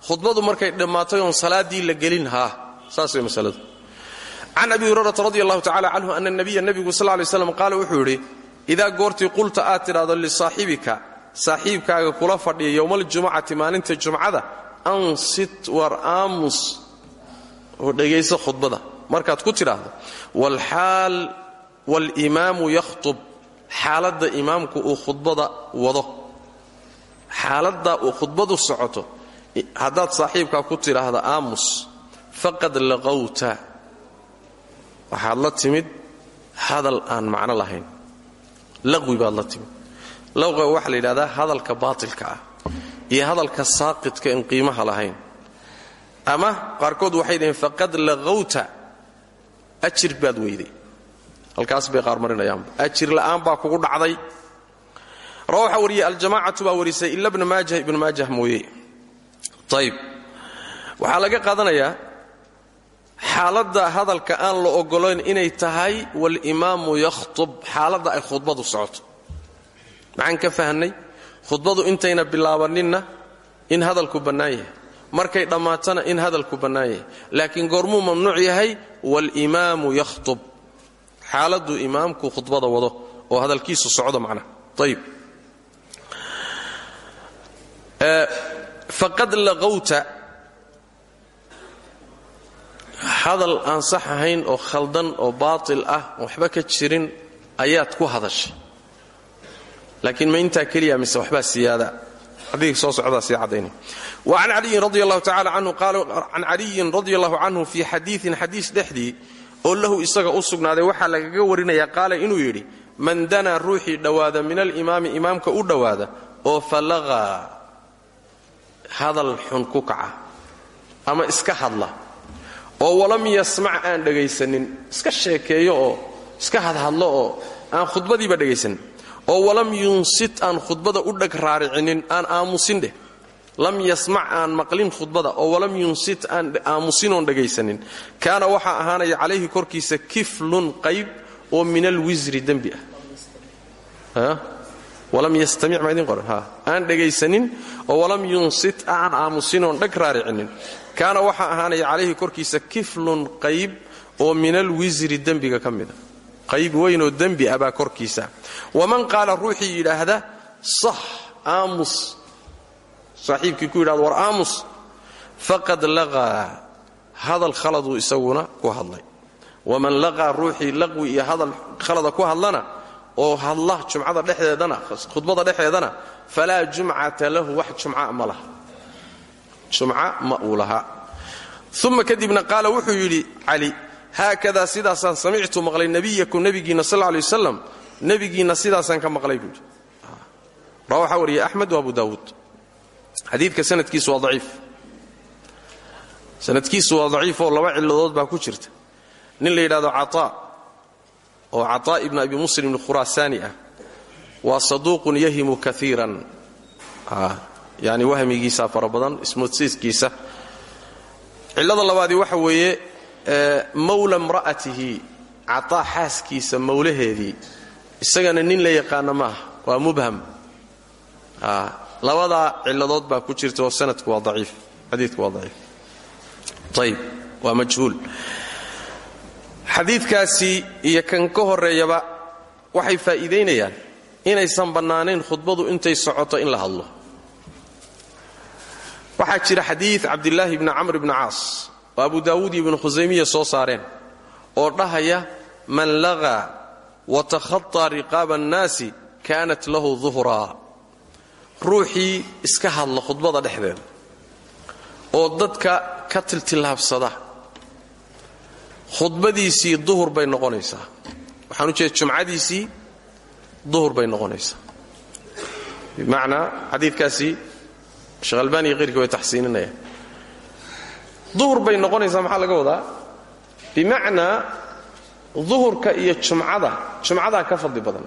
Khudbadu markay dhammaatay oon salaaddii la gelin haa. Saas way masaladu. Can abi hurayrata radi allahu tacala canhu ana nabiya nebigu sal lay slam wuxuu yidhi idaa goortii qulta aad tidhaahdo lisaaxibika saaxiibkaaga kula fadhiya yowmaljumcati maalinta jumcada ansit war aamus. Oo dhegayso khudbada markaad ku tidhaahdo walxaal walimaamu yakhtub. Xaaladda imaamku uu khudbada wado. Xaaladda uu khudbadu socoto haddaad saaxiibkaa ku tidhaahda aamus faqad laqawta waxaad la timid hadal aan macno lahayn. Laqwi baad la timid. Laqwiga waxaa hadalka baatilka ah iyo hadalka saaqidka in qiimaha lahayn. Ama qaarkood waxay dhaheen faqad laqawta ajir baad weyday. Halkaas bay qaar marinayaanba ajir la'aan baa kugu dhacday. Rawa waxaa wariyey aljamaacatu baa warisay ila bna maajah ibnu maajah mooye. Waxaa laga qaadanayaa xaaladda hadalka aan la ogolayn inay tahay walimaamu yakhtub. Xaaladda ay khudbadu socoto. Maxaan ka fahnay khudbadu intayna bilaabaninna in hadalku bannaan yahay markay dhammaatana in hadalku bannaan yahay. Laakiin goormuu mamnuuc yahay walimaamu yakhtub. Xaaladuu imaamku khudbada wado oo hadalkiisu socdo macnaha ayib faqad laqawta hadal aan sax ahayn oo khaldan oo baatil ah waxba ka jirin ayaad ku hadashay. Laakiin ma intaa keliya mise waxbaa siyaada can caliyin radi allahu tacala canhu qaala can caliyin radi allahu canhu fii xadiiin xadiis dhexdii oo lahu isaga u sugnaaday waxaa lagaga warinayaa qaala inuu yidhi man danaa ruuxii dhowaada min alimaami imaamka u dhowaada oo falaqaa hadal xun ku kaca ama iska hadla oo walam yasmac aan dhegaysanin iska sheekeeyo oo iska hadhadlo oo aan khudbadiiba dhegaysanin oo walam yunsit aan khudbada u dheg raaricinin aan aamusin dheh lam yasmac aan maqlin khudbada oo walam yunsit aan aamusinoon dhegaysanin kaana waxaa ahaanaya calayhi korkiisa kiflun qayb oo min alwisri dembi ah. Walam yastamic ma idin qoran aan dhegaysanin oo walam yunsit aan aamusinoon dheg raaricinin. Kaana waxaa ahaanaya calayhi korkiisa kiflun qayb oo min alwisri dembiga ka mida qayb weynoo dembi ah baa korkiisa. Waman qaala ruuxii yidhaahda sax aamus. Saaxiibkii ku yidhahdo war aamus. Faqad laqaa hadal khaladuu isaguna ku hadlay. Waman laqaa ruuxii laqwi iyo hadal khalada ku hadlana oo hadla jumcada dhexdeedana khudbada dhexeedana falaa jumcata lahu. Wax jumca ma laha. Jumca ma uu laha uma kadibna qaala wuxuu yidhi cali haakadaa sidaasaan samictu maqlay nebiyakum nebigiinna sal lay wasalam nebigiinna sidaasaan ka maqlay buu yidhi. Raa waxaa wariyay axmed wa abu daawuud xadiidka sanadkiisu waa daciif. Sanadkiisu waa daciif oo laba ciladood baa ku jirta. Nin la yidhahdo cataa oo cataa ibn abi muslim ibn khuraasaani ah waa saduuqun yahimu kaiiran yani wahmigiisa fara badan ismoodsiiskiisa. Cillada labaadii waxa weeye mawla mra'atihi cataa xaaskiisa mawlaheedii. Isagana nin la yaqaana maaha waa mubham. Labadaa ciladood baa ku jirta oo sanadku waa aciif xadiidku waa daciif. Ayib waa majhuul. Xadiidkaasi iyo kan ka horeeyaba waxay faa'iidaynayaan inaysan bannaanayn khudbadu intay socoto in la hadlo. Waxaa jira xadiid cabdilaahi bni camr bni caas oo abu daawuud iyo ibnu khusaymiya soo saareen oo dhahaya man laqaa wa takhaطaa riqaaba annaasi kaanat lahu duhraa ruuxii iska hadla khudbada dhexdeeda oo dadka ka tiltillaabsada khudbadiisii duhur bay noqonaysaa. Waxaan u jeeda jumcadiisii duhur bay noqonaysaa. Bimacnaa xadiidkaasi sheekh albani iyo qeyrkii way taxsiininayaan duhur bay noqonaysaa maxaa laga wadaa? Bimacnaa duhurka iyo jumcada jumcadaa ka fadli badan.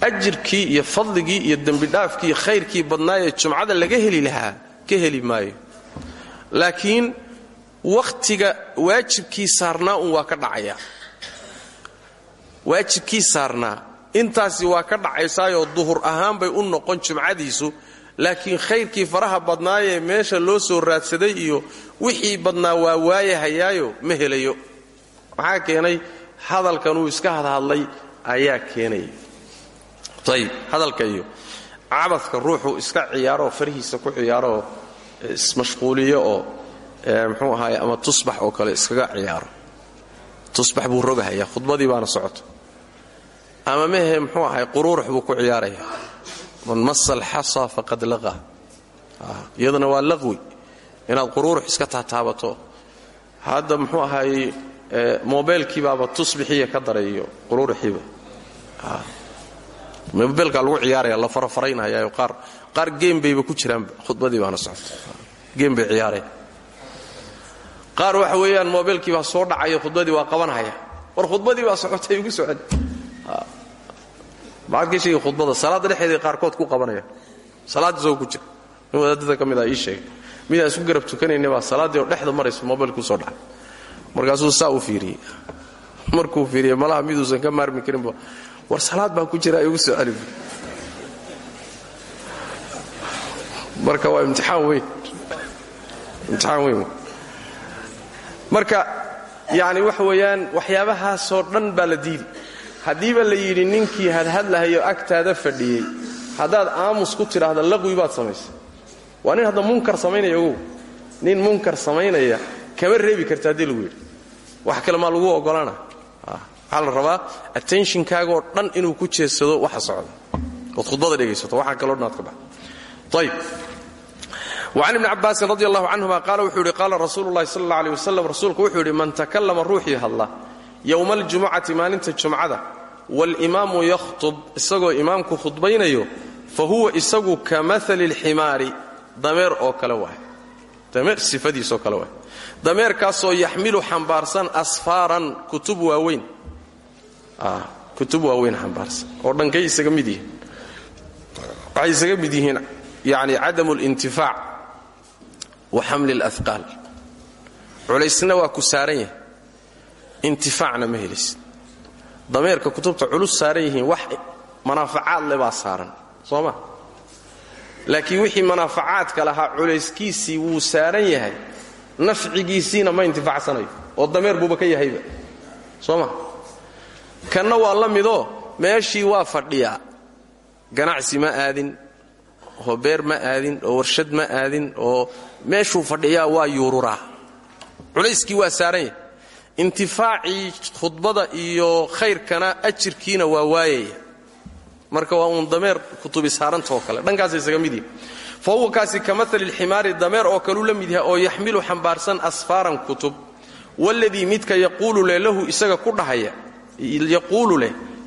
Ajirkii iyo fadligii iyo dembidhaafkii iyo khayrkii badnaayee jumcada laga heli lahaa ka heli maayo. Laakiin wakhtiga waajibkii saarnaa un waa ka dhacaya. Waajibkii saarnaa intaasi waa ka dhacaysaayoo duhur ahaan bay u noqon jumcadiisu laakiin khayrkii faraha badnaayee meesha loo soo raadsaday iyo wixii badnaa waa waayahayaayo ma helayo. Maxaa keenay? Hadalkan uu iska hadhadlay ayaa keenaya ayib hadalka iyo. Cabadka ruuxu iska ciyaaroo farihiisa ku ciyaaroo ismashquuliyo oo mxuu ahaay ama tusbax oo kale iskaga ciyaaro. Tusbax buu rogahaya khudbadii baana socoto. Ama mehe mxuu ahay quruurux buu ku ciyaaraya man masa alxasa faqad laqa iyaduna waa laqwi inaad quruurux iska taataabato hadda mxuu ahaay mobeylkiibaaba tusbixiya ka darayo quruuruxiiba mobeylkaa lagu ciyaaraya la farafaraynhayayo qaar qaar geem bayba ku jiraanba khudbadii baana socota geem bay ciyaaraya qaar waxa weeyaan mobeylkii baa soo dhacaya khudbadii waa qabanhaya war khudbadii baa socotay ugu socon maxaad ka sheegi khudbada salaadda qaarkood ku qabanaya. Salaadda isagoo ku jira. Nin wadaadada ka mid a ii sheegay midaan isku garab tukanayna baa salaaddii oo dhexda marayso mobeylkuu soo dhacay. Markaasuu saa u fiiriyey. Markuu fiiriyey malaha miduusan ka maarmi karinba war salaad baan ku jiraa igu soo celi marka waa imtixaan weyn. Imtixaan weyn. Marka yacni waxa weeyaan waxyaabahaasoo dhan baa la diidi haddiiba la yidhi ninkii hadhadlahayo agtaada fadhiyey. Haddaad aamus ku tidhaahda laqwi baad samaysay. Waa nin hadda munkar samaynaya ogow nin munkar samaynaya kama reebi karta haddii lagu wax kale maa lagu oggolaana. Waxaa la rabaa attentionkaagoo dhan inuu ku jeedsado waxa socda. Ood khudbada dhegaysato waxaa kaloo dhan ka baxdo ayib وcan ibni cabaasin radi allahu canhuma qaala wuxuu yidhi qaala rasuulu llahi sal alla aleh wasalam rasuulku wuxuu yidhi man yowma aljumucati maalinta jumcada walimaamu yakhtub isagoo imaamku khudbaynayo fa huwa isagu ka maali alximaari dameer oo kale waay. Sifadiisoo kale waay. Dameerkaasoo yaxmilu xambaarsan asfaaran kutub waaweyn. Kutub waaweyn xambaarsan. Oo dhankay isaga mid yihiin. Isaga mid yihiin yani cadamu lintifaac wa xamli alafqaal culaysna waa ku intifaacna ma helaysid dameerka kutubta culus saaran yihiin wax manaafacaad le baa saaran soo ma? Laakiin wixii manaafacaadka lahaa culayskiisii wuu saaran yahay nafcigiisiina ma intifaacsanayo oo dameer buuba ka yahayba soo ma? Kanna waa la midoo meeshii waa fadhiyaa. Ganacsi ma aadin oo ma aadin oo warshad ma aadin oo meeshuu fadhiyaa waa yuururaa. Culayskii waa saaran yahay intifaacii khudbada iyo khayrkana ajirkiina waa waayaya marka waa uun dameer kutubi saarantao kale. Dhankaas isaga mid fa huwa kaasi ka maali lximaari dameer oo kaluu la mid yahay oo yaxmilu xambaarsan asfaaran kutub. Waladii midka yaquulu leh lahu isaga ku dhahaya yaquulu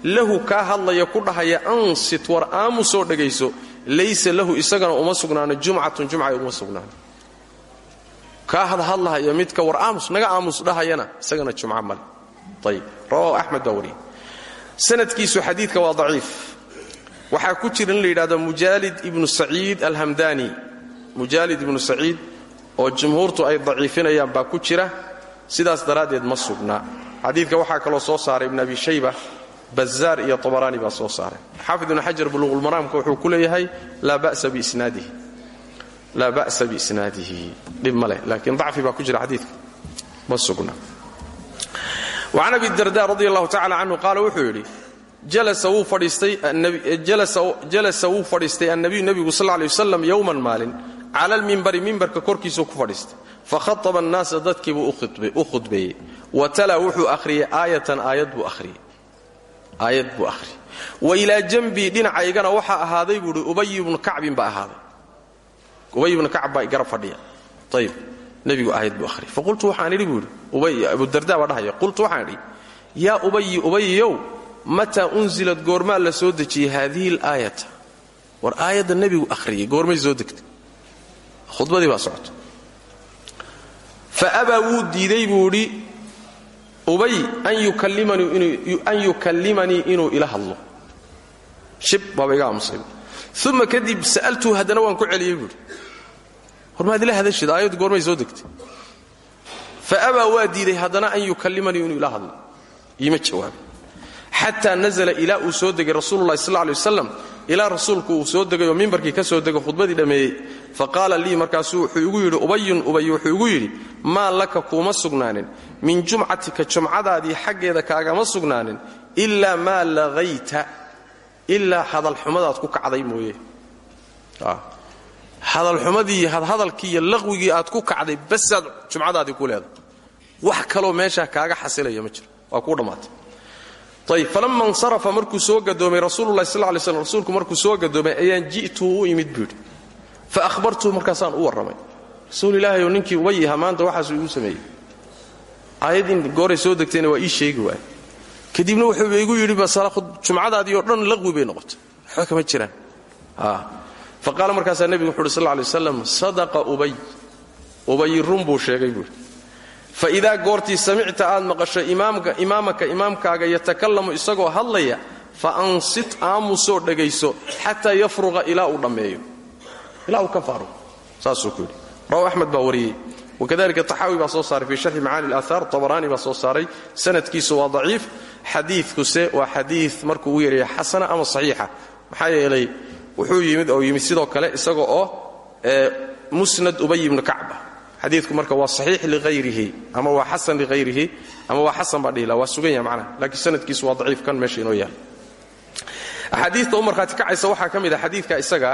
lahu kaa hadlaya ku dhahaya ansit war aamusoo dhegayso laysa lahu isagana uma sugnaano jumcatun jumca uma sugnaano kaa hadhadlahaya midka war aamus naga aamus dhahayana isagana jumca male ayib rawahu axmed baa sanadkiisu xadiidka waa daciif. Waxaa ku jira in la yidhahdo mujaalid ibnu saciid alhamdani. Mujaalid ibnu saciid oo jumhuurtu ay daciifinayaan baa ku jira. Sidaas daraaddeed ma sugnaa xadiidka waxaa kaloo soo saaray ibn abi shayba bazaar iyo abaraani baa soo saaray. Xaafid ibnu xajar buluuqulmaraamka wuxuu ku leeyahay laa ba'sa biisnaadihi laa ba'sa biisnaadihi. Dhib ma leh laakiin dacfi baa ku jira xadiidka. Ma sugna. Wacan abi darda radi allahu tacala canhu qaala wuxuu yidhi jalasa wuu fadhiistay annabiyu nebigu sal ley waslam yowman maalin cala almimbari mimbarka korkiisuu ku fadhiistay. Fakhaطaba annaasa dadkiibuu u khudbeeyey wa tala wuxuu akhriyey aayatan aayad buu akhriyey. Aayad buu akhriyey. Wa ilaa janbii dhinacaygana waxaa ahaaday buuhi ubay ibnu kacbin baa ahaaday ubay ibnu kacb baa garab fadhiya. Ayib nebigu aayad buu akhriyey faqultu waxaan idhi buuhi ubay abudarda baa dhahaya. Qultu waxaan idhi yaa ubayi ubayiyow mataa unzilad goormaa la soo dejiyey haadihi alaayata war aayadda nebigu akhriyey goormay soo degtay. Khudbadii baa socota. Fa abaa diiday buu ubay an yukallimanii inuu ila hadlo. Shib baaba iga aamusay uma kadib sa'altuu haddana waan ku celiyey buuhi war maad ila hadashid aayaddu goormay soo degtay. Fa abaa waa diiday haddana an yukallimanii inuu ila hadlo. Iima jawaabay xataa nazla ilaa soo degay rasuululahi sal ley waslam ilaa rasuulku uu soo degay oo ka soo dego khudbadii dhammeeyey faqaala lii markaasuu wuxuu igu yidhi ubayun ubay wuxuu igu yidhi maa laka kuuma sugnaanin. Min jumcatika jumcadaadii xaggeeda kaagama sugnaanin ilaa maa laqayta ilaa hadalxumadaad ku kacday mooye. Hadalxumadii hadhadalkii iyo laqwigii aad ku kacday basaad jumcadaadii ku leedahay. Wax kaloo meeshaa kaaga xasilaya ma jiro waa kuu dhammaatay. Ayb falama insarafa markuu soo gadoomay rasuululahi sal lay slm rasuulku markuu soo gadoomay ayaan ji'tuu u imid buudhi fa ahbartuu markaasaan u warramay. Rasuul ilaahay oo ninkii maanta waxaasuu igu sameeyey. Aayaddii gooray soo degtayna waa ii sheegi kadibna wuxuuba igu yidhi jumcadaadii oo dhan laqwi bay noqotay. Waxba kama jiraan. Fa qaala markaasaa nebigu wuxu uhi sal lay sadaqa ubay. Ubay run sheegay buuhi faidaa goortii samicta aad maqasho imaamaka imaamkaaga yatakallamu isagoo hadlaya fa ansit aamusoo dhegayso xataa yafruqa ilaa uu dhammeeyo. Ilaa uu ka faaruq saasuu rawahu axmed baa wariyey. Wakadalika taxaawi baa soo saaray fii sharxi macaani alaaaar tabaraani baa xadiidkuse waa xadii markuu ugu yeeraya xasana ama saxiixa. Maxaa yeelay wuxuu yimid oo yimid sidoo kale isaga oo musnad ubay ibnu kacba xadiidku marka waa saxiix liayrihi ama waa xasan liayrihi ama waa xasan baa dhihila waa sugan yaha macnaha. Laakiin sanadkiisu waa daciif kan meesha inoo yahay axaadiista u markhaati kacaysa waxaa ka mid a xadiidka isaga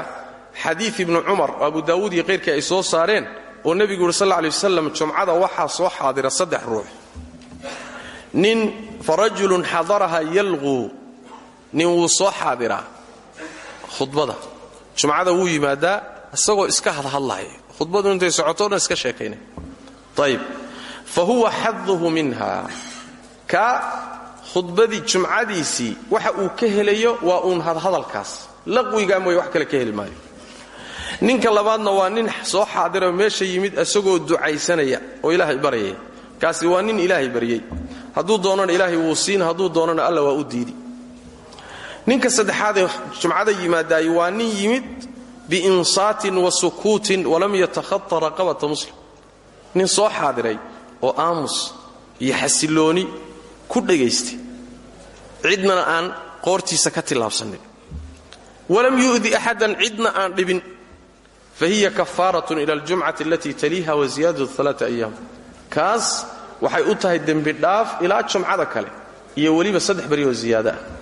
xadiid ibnu cumar abu daawuud iyo qayrkii ay soo saareen oo nebigu yuri sal wasalam jumcada waxaa soo xaadira saddex ruux nin farajulun xadaraha yalquu nin wuu soo xaadiraa. Khudbada. Jumcada wuu yimaadaa isagoo iska hadhadlaya khudbadu intay socoto o dhan iska sheekaynay ayib fa huwa xaduhu minha. Kaa khudbadii jumcadiisii waxa uu ka helayo waa uun hadhadalkaas. Laqwigaa mooye wax kale ka heli ninka labaadna waa nin soo xaadiroo meesha yimid isagoo ducaysanaya oo ilaahay baryaya kaasi waa nin ilaahay baryey hadduu doonana ilaahay wuu siin hadduu doonana alla waa u diidi. Ninka saddexaadee jumcada yimaadaay waa nin yimid biinsaatin wa sukuutin walam yatakhata raqabata muslim. Nin soo xaadiray oo aamus iyo xasilooni ku dhagaystay cidnana aan qoortiisa ka tillaabsanin walam yu'di axadan cidna aan dhibin. Fa hiya kafaaratun ila aljumcati alatii taliiha wa ziyaadatu alaaa ayaam kaas waxay u tahay dembidhaaf ilaa jumcada kale iyo weliba saddex beri oo ziyaada. Ah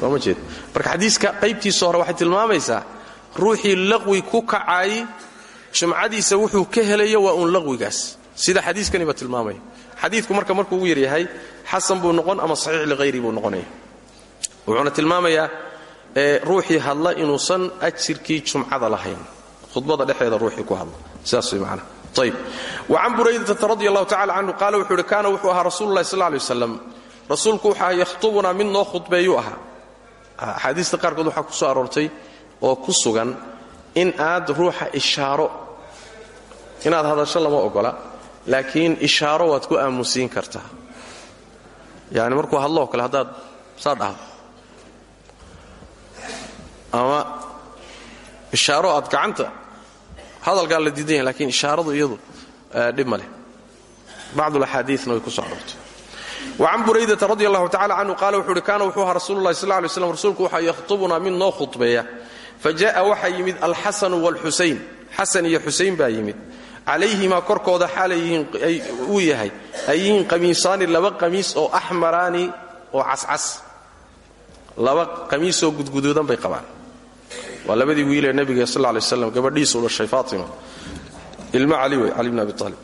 sooma jeed. Marka xadiiska qaybtiisa hore waxay tilmaamaysaa ruuxii laqwi ku kacaay jumcadiisa wuxuu ka helayo waa uun laqwigaas. Sida xadiiskaniba tilmaamaya. Xadiidku marka markuu ugu xasan buu noqon ama saxiix likhayri buu noqonaya. Wuxuuna tilmaamayaa ruuxii hadla inuusan ajirkii jumcada lahayn. Khudbada dhexeeda ruuxii ku hadla. Sidaas way ayb wacan buraydata radi allahu tacala canhu qaala wuxuu uhi kaana wuxuu ahaa rasuululahi sal lay waslam rasuulku wuxuu ahaa yakhtubunaa mid noo khudbeeyuu ahaa axaadiista qaarkood waxaa ku soo aroortay oo ku sugan in aad ruuxa ishaaro inaad hadasho lama ogola laakiin ishaaro waad ku aamusiin kartaa yani markuu hadloo kale haddaad saa dhahdo ama ishaaro aad gacanta hadalkaa la diidan yahay lakiin ishaaradu iyadu dhib ma leh. Bacdulaxaadiina way ku soo aroortay. Wacan buraydata radi allahu tacala canhu qaala wuxuu uhi kaana wuxuu ahaa rasuululahi sal lay slam rasuulku waxaa yakhtubunaa mid noo khudbeeya. Fa ja'a waxaa yimid alxasanu waalxusayn xasan iyo xusayn baa yimid. Calayhimaa korkooda xaalay uu yahay ay yihiin qamiisaani laba qamiis oo axmaraani oo cascas. Laba qamiisoo gudguduudan bay qabaan waa labadii wiilee nebiga sal lay waslam gabadhiisu dhashay faatima. Ilmo cali wey cali bn abi aalib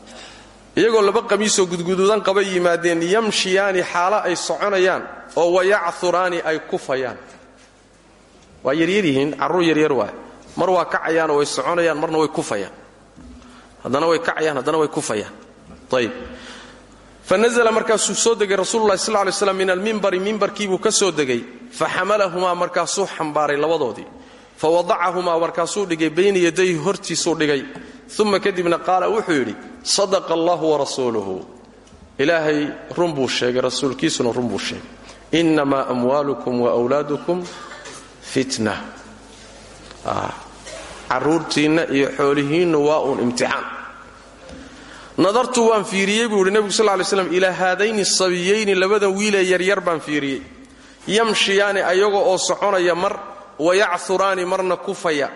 iyagoo laba qamiisoo gudguduudan qabay yimaadeen yamshiyaani xaalo ay soconayaan oo wayacuraani ay kufayaan waa yaryaryihiin carruur yaryar waay mar waa kacayaanoo way soconayaan marna way kufayaan haddana way kacayaan haddana way kufayaan ayb fanazla markaasuu soo degay rasuululahi sal lay slam min almimbari mimbarkiibuu ka soo degay. Faxamalahumaa markaasuu xambaaray labadoodii fawadacahumaa markaasuu dhigay bayna yadayhi hortiisuu dhigay uma kadibna qaala wuxuu yidhi sadaqa allahu warasuuluhu ilaahay run buu sheegay rasuulkiisuna run buu sheegay innamaa amwaalukum waawlaadukum fitna carruurtiinna iyo xoolihiinnu waa uun imtixaan. nadartu waan fiiriyey buu yidhi nebigu sal lay slam ilaa haadayni sabiyayni labadan wiilee yaryar baan fiiriyey yamshiyaani ayaga oo soconaya mar wayacuraani marna kufaya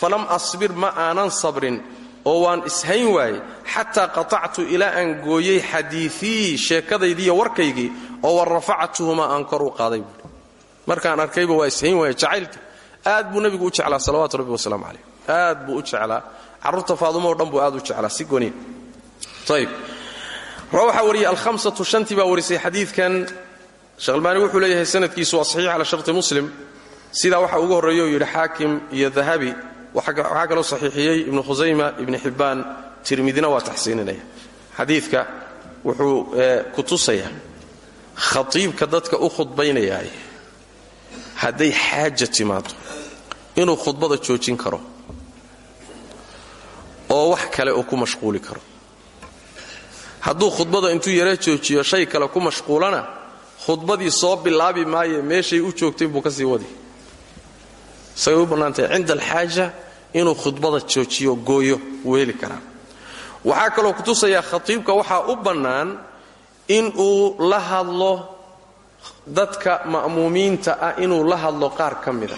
falam asbir ma aanan sabrin oo waan ishayn waaye xataa qatactu ilaa aan gooyey xadiiii sheekadaydiiyo warkaygii oo wa rafactuhumaa aan kor u qaaday buui markaan arkayba waa ishayn waaye jacaylka. Aad buu nebigu u jeclaa salawaatu rabbi wasalaamu calayh. Aad buu u jeclaa. Carruurta faadumoo dhan buu aad u jeclaa si goniya ayb waxaa wariyey alhamsatu shantii baa warisay sidaa waxa ugu horreeya uu yidhi xaakim iyo dahabi waxaa kaloo saxiixiyey ibnu khusayma ibni xibbaan tirmidina waa taxsiininaya. Xadiidka wuxuu ku tusayaa khatiibka dadka u khudbaynayaay hadday xaaja timaado inuu khudbada joojin karo oo wax kale uu ku mashquuli karo. Hadduu khudbada intuu yara joojiyo shay kale ku mashquulana khudbadii soo bilaabi maaye meeshay u joogtay buu ka sii wadi isagay u bannaantahay cinda alxaaja inuu khudbada joojiyo gooyo wuu heli karaa. Waxaa kaloo kutusayaa khatiibka waxaa u bannaan in uu la hadlo dadka ma'muumiinta ah inuu la hadlo qaar ka mida.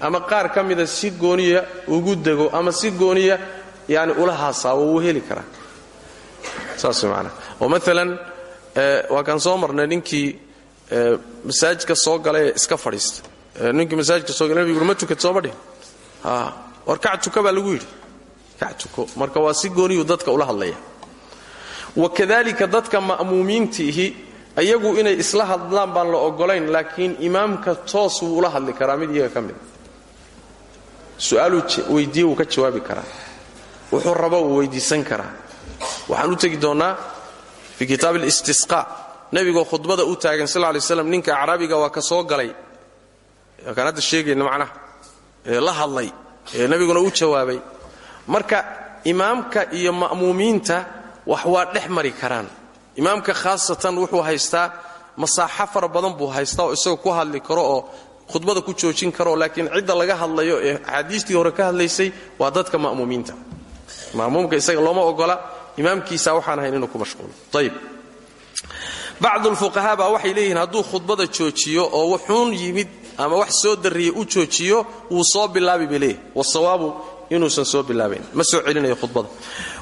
Ama qaar ka mida si gooniya ugu dego ama si gooniya yani ula haasaabo wuu heli karaa. Saas manaa oo maalan waa kaan soo marnay ninkii masaajidka soo gala ee iska fadhiista ninkii masaajidka soo gala nabiguna ma tukad sooma dhihin war kac tuka baa lagu yidhi. Kac marka waa si gooniyuu dadka ula hadlaya. Wakadalika dadka ma'muumiintiihi ayagu inay isla hadlaan baan la ogolayn laakiin imaamka toos wuu ula hadli karaa mid iyaga ka mida su'aaluu weydiiye wuu ka jawaabi karaa. Wuxuu rabo weydiisan karaa. Waxaan u tegi doonnaa fi kitaab alistisqa nebigoo khudbada u taagan sal lay slam ninka acraabiga waa ka soo galay kaan hadda sheegayna macnaha ee la hadlay ee nebiguna u jawaabay marka imaamka iyo ma'muumiinta wax waa dhex mari karaan. Imaamka khaasatan wuxuu haystaa masaaxo fara badan buu haystaa oo isagoo ku hadli karo oo khudbada ku joojin karo laakiin cidda laga hadlayo ee axaadiistii hore ka hadlaysay waa dadka ma'muumiinta. Ma'muumka isaga looma ogola imaamkiisa waxaan ahayn inuu ku mashquulo ayib bacdu lfuqahaa baa waxay hadduu khudbada joojiyo oo wuxuun yimid ama wax soo darriye u joojiyo wuu soo bilaabi bay leeyahy wasawaabu inuusan soo bilaabayn ma soo celinayo khudbada.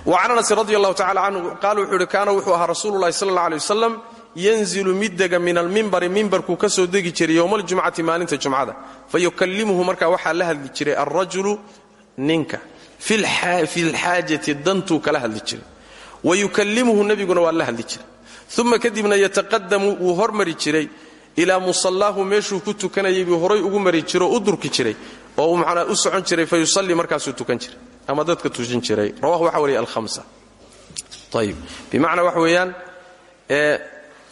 Wa can anasin radi allahu tacala canhu qaala wuxuu ihi kaana wuxuu ahaa rasuululahi sala alla alay wasalam yanzilu mid dega min almimbari mimbarkuu ka soo degi jiray yowma aljumcati maalinta jumcada. Fa yukallimuhu markaa waxaa la hadli jiray alrajulu ninka fi lxaajati dantuu kala hadli jiray. Wa yukallimuhu nebiguna waa la hadli jiray. Uma kadibna yataqadamu wuu hormari jiray ilaa musallaahu meeshuu ku tukanayay buu horay ugu mari jiro u durki jiray oo uu macnaa u socon jiray fa yusallii markaasuu tukan jiray ama dadka tusin jiray. Rawah waxa wariya alhamsa ayib bimacnaa waxa weeyaan ee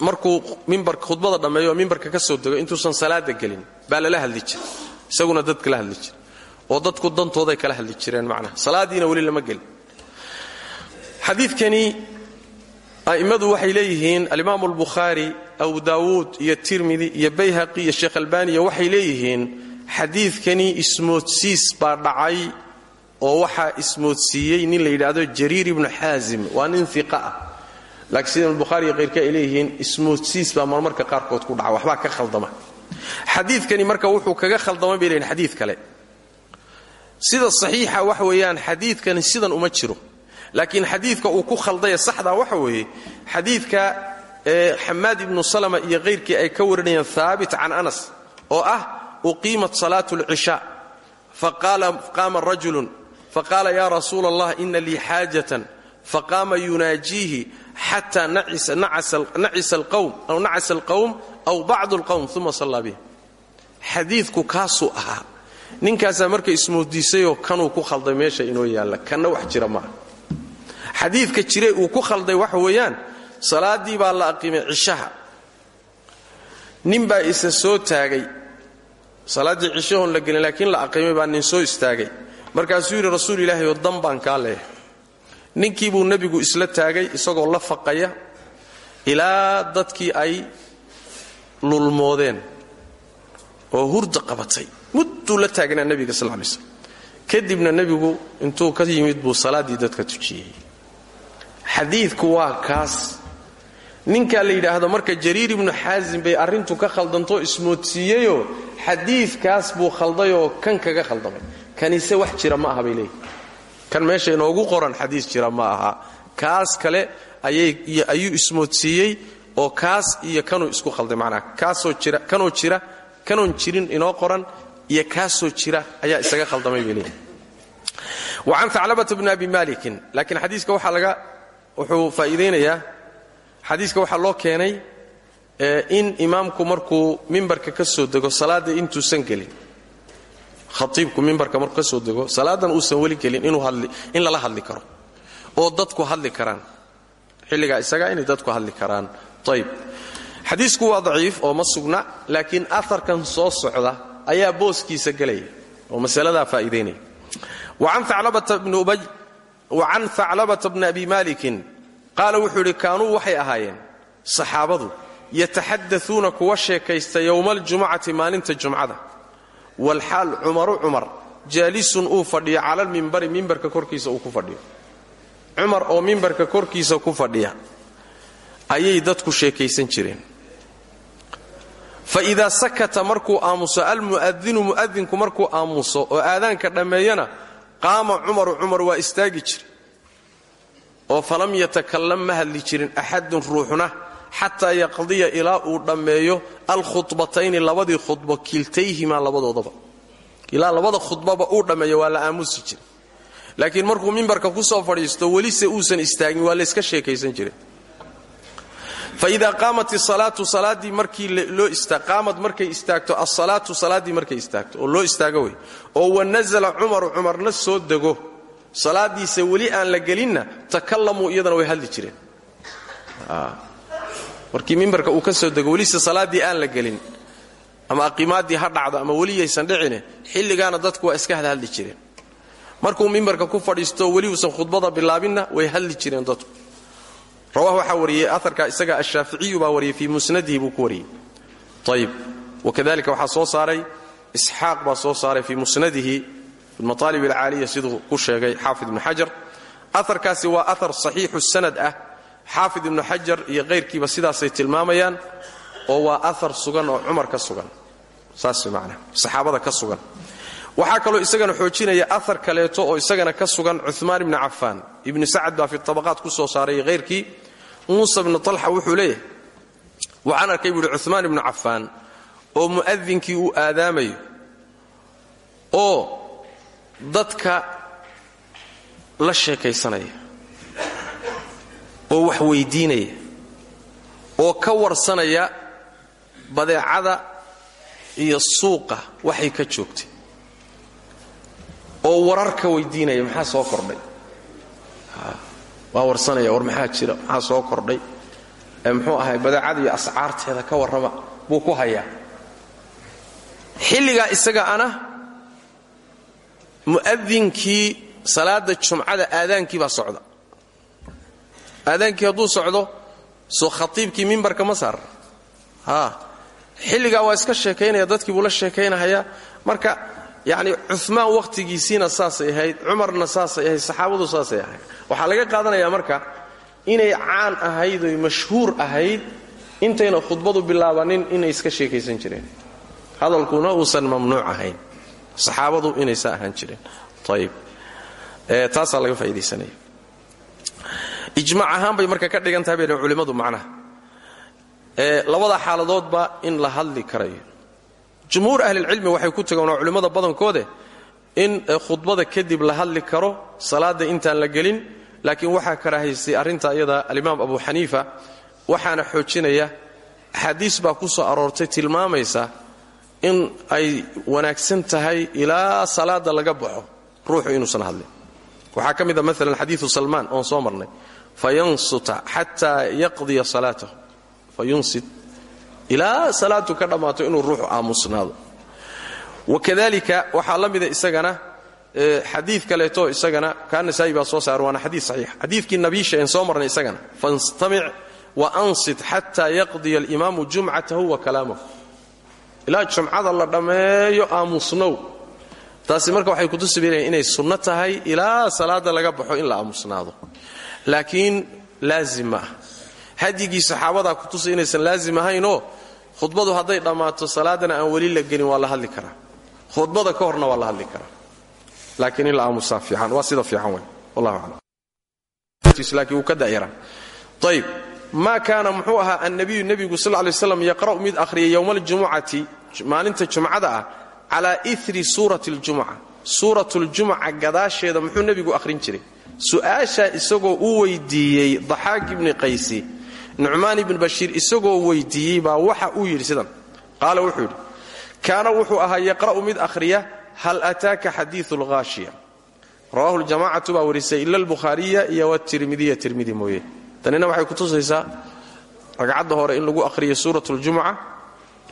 markuu mimbarka khudbada dhammeeyo oo mimbarka ka soo dego intuusan salaada gelin baa lala hadli jiray isaguna dadka la hadli jiray oo dadku dantooday kala hadli jireen macnaha salaadiina weli lama gelin. Xadiidkani a'immadu waxay leeyihiin alimaamu albukhaari abu daawuud iyo tirmidi iyo bayhaqi iyo sheekh albaniya waxay leeyihiin xadiidkani ismoodsiis baa dhacay oo waxaa ismoodsiiyey nin la yidhaahdo jariir ibnu xaasim waa nin iqa ah. Laakiin sida bukhaari iyo kayrka ay leeyihiin ismoodsiis baa marmarka qaarkood ku dhaca waxbaa ka khaldama. Xadiidkani marka wuxuu kaga khaldamay bay leeyihiin xadiid kale. Sida saxiixa waxa weeyaan xadiidkani sidan uma jiro laakiin xadiidka uu ku khaldaya saxdaa waxa weeye xadiidka xamaad ibnu salama iyo kayrkii ay ka warinayaan haabit can anas oo ah uqiimat salaatu lcishaa faqaama rajulun faqaala ya rasuula allah ina lii xaajatan faqaama yunaajiihi xata nacisa alqowm aw bacdu alqowm uma sallaa bih xadiidku kaasuu ahaa. Ninkaasaa marka ismoodiisayoo kanuu ku khalday inoo yaalla kanna wax jira maaha xadiidka jire uu ku khalday waxa weeyaan salaaddii baa la aqimay cishaha. Nin baa soo taagay. Salaaddii cishahoon la gelin laakiin la aqimay baa nin soo istaagay. Markaasuu yidhi rasuul ilaahay oo dan baan kaa ninkii buu nebigu isla taagay isagoo la faqaya ilaa dadkii ay lulmoodeen oo hurda qabatay. Mudduu la taagnaa nebiga sal lay slam kadibna nebigu intuu ka yimid buu salaaddii dadka tujiyey xadiidku waa kaas. Ninkaa la yidhaahdo marka jariir ibnu xaasim bay arrintu ka khaldantoo ismoodsiiyeyoo xadiidkaas buu khaldayoo kan kaga khaldamay. Kanise wax jira ma aha bay kan meesha inoogu qoran xadiis jira ma aha. Kaas kale ayuu ismoodsiiyey oo kaas iyo kanuu isku khalday macnaha kaasoo jira kanoo jira kanoon jirin inoo qoran iyo kaasoo jira ayaa isaga khaldamay bay leeyihi wa can aclabata bni abi malikin laakiin xadiiska waxaa laga wuxuu faa'iidaynayaa xadiiska waxaa loo keenay in imaamku markuu mimbarka ka soo dego salaadda intuusan gelin khaiibku mimbarka markuu ka soo dego salaadan uusan weli gelin in lala hadli karo oo dadku hadli karaan xilligaa isaga inay dadku hadli karaan. Ayb xadiisku waa daciif oo ma sugna laakiin aarkan soo socda ayaa booskiisa gelaya oo masaladaa faa'iidaynaya wa can aclabata bni abi malikin qaala wuxuu idhi kaanuu waxay ahaayeen saxaabadu yataxadauuna kuwa sheekaysta yowma aljumcati maalinta jumcada. Walxaal cumaru cumar jaalisun uu fadhiyo cala almimbari mimbarka korkiisa uu ku fadhiyo. Cumar oo mimbarka korkiisa ku fadhiya ayay dadku sheekaysan jireen. Fa idaa sakata markuu aamuso almu'adinu mu'adinku markuu aamuso oo aadaanka dhammeeyana qaama cumaru cumar waa istaagi jira oo falam yatakallam ma hadli jirin axadun ruuxna xataa yaqdiya ilaa uu dhammeeyo alkhudbatayni labadii khudbo kiltayhimaa labadoodaba. ilaa labada khudbaba uu dhammeeyo waa la aamusi jiray. laakiin markuu mimbarka ku soo fadhiisto welise uusan istaagin waa layska sheekaysan jiray faida qaamat isalaatu salaaddii markii loo qaamad markay istaagto asalaatu salaaddii markay istaagto oo loo istaago wey oo wanazala cumaru cumarna soo dego salaadiisa weli aan la gelinna takallamuu iyadana way hadli jireen. Markii mimbarka uu ka soo dego welise salaaddii aan la gelin ama aqiimaaddii ha ama weliyaysan dhicine xilligaana dadku waa iska hadhadli jireen. Markuu mimbarka ku fadhiisto weli uusan khudbada bilaabinna way hadli jireen dadku rawah waxaa wariyey aarka isaga ashaaficiyu baa wariyey fii musnadihi buu ku wariyey ayib wakadalika waxaa soo saaray isxaaq baa soo saaray fii musnadihi filmaaalib alcaaliya siduu ku sheegay xaafid ibnu xajar. Aarkaasi waa aar saxiixu sanad ah. Xaafid ibnu xajar iyo kayrkiiba sidaasay tilmaamayaan oo waa aar sugan oo cumar ka sugan. Saas man saxaabada ka sugan. Waxaa kaloo isagana xoojinaya aar kaleeto oo isagana ka sugan cumaan ibni cafaan. Ibni sacad baa fi tabaqaat ku soo saaray hayrkii muusa bni talxa wuxuu leeyahay waxaan arkay buuhi cumaan ibnu cafaan oo mu'adinkii uu aadaamayo oo dadka la sheekaysanaya oo wax weydiinaya oo ka warsanaya badeecada iyo suuqa waxay ka joogtay oo wararka weydiinaya. Maxaa soo kordhay waa warsanaya war maxaa jira? Maxaa soo kordhay? Muxuu ahay badeecada iyo ascaarteeda ka warrama buu ku hayaa. Xilligaa isaga ana mu'adinkii salaada jumcada aadaankii baa socda. Aadaankii hadduu socdo soo khatiibkii mimbarka ma saara xilligaa waa iska sheekaynaya dadkii buu la sheekaynahayaa marka yacni cumaan wakhtigiisiina saasay ahayd cumarna saasay ahayd saxaabadu saasay ahayd. Waxaa laga qaadanayaa marka inay caan ahayd oy mashhuur ahayd intayna khudbadu bilaabanin inay iska sheekaysan jireen. Hadalkuna uusan mamnuuc ahayn. Saxaabadu inaysa ahaan jireen. Ayib taasaa laga faa'idaysanaya ijmaac ahaan marka ka dhigan tahay bay culimmadu macnaha. Labada xaaladoodba in la hadli karayo jumhuur ahlilcilmi waxay ku tageen waa culimmada badankoode in khudbada kadib la hadli karo salaadda intaan la gelin laakiin waxaa karaahaystay arrinta iyada alimaam abu xaniifa waxaana xoojinaya axaadiis baa ku soo aroortay tilmaamaysa in ay wanaagsan tahay ilaa salaada laga baxo ruuxu inuusan hadlin. Waxaa ka mid a maalan xadiiu salmaan oon soo marnay. Fayansuta xataa yaqdiya salaatahu. Fayunsit ilaa salaadu ka dhammaato inuu ruuxu aamusnaado. Wakadalika waxaa la mida isagana xadii kaleeto isagana kaanasaa'i baa soo saar waana xadii saxiix. Xadiikii nabiisha een soo marnay isagana fastamic wa ansit xataa yaqdiya alimaamu jumcatahu wa kalaamahu. Ilaa jumcada la dhammeeyo aamusnow. Taasi marka waxay kutusibaynayan inay sunno tahay ilaa salaada laga baxo in la aamusnaado. Laakiin laazim ma hadyigii saxaabadaa kutusa inaysan laazim ahaynoo khudbadu hadday dhammaato salaadana aan weli la gelin waa la hadli karaa. Khudbada ka horna waa la hadli karaa. Laakiin in la aamusaa fiican waa sida fiican wey wallahu aclam laakiin wuu ka da'yaraa ayib maa kaana muxuu ahaa annabiyu nebigu sal lay yaqra'u mid akhriya yowma aljumucati maalinta jumcada ah calaa iri suurati ljumuca suurat ljumuca gadaasheeda muxuu nebigu akhrin jiray. Su'aashaa isagoo u weydiiyey daxaaq ibni qaysi nucmaan ibni bashiir isagoo weydiiyey baa waxa uu yidhi sidan. Qaala wuxuu yidhi kaana wuxuu ahaa yaqra'u mid akhriya hal ataaka xadiiu lhaashiya rawahu ljamacatu baa warisay ila albukhaariya iyo watirmidiya tirmidi mooye. Tanina waxay kutusaysaa ragcadda hore in lagu akhriyo suurat ljumuca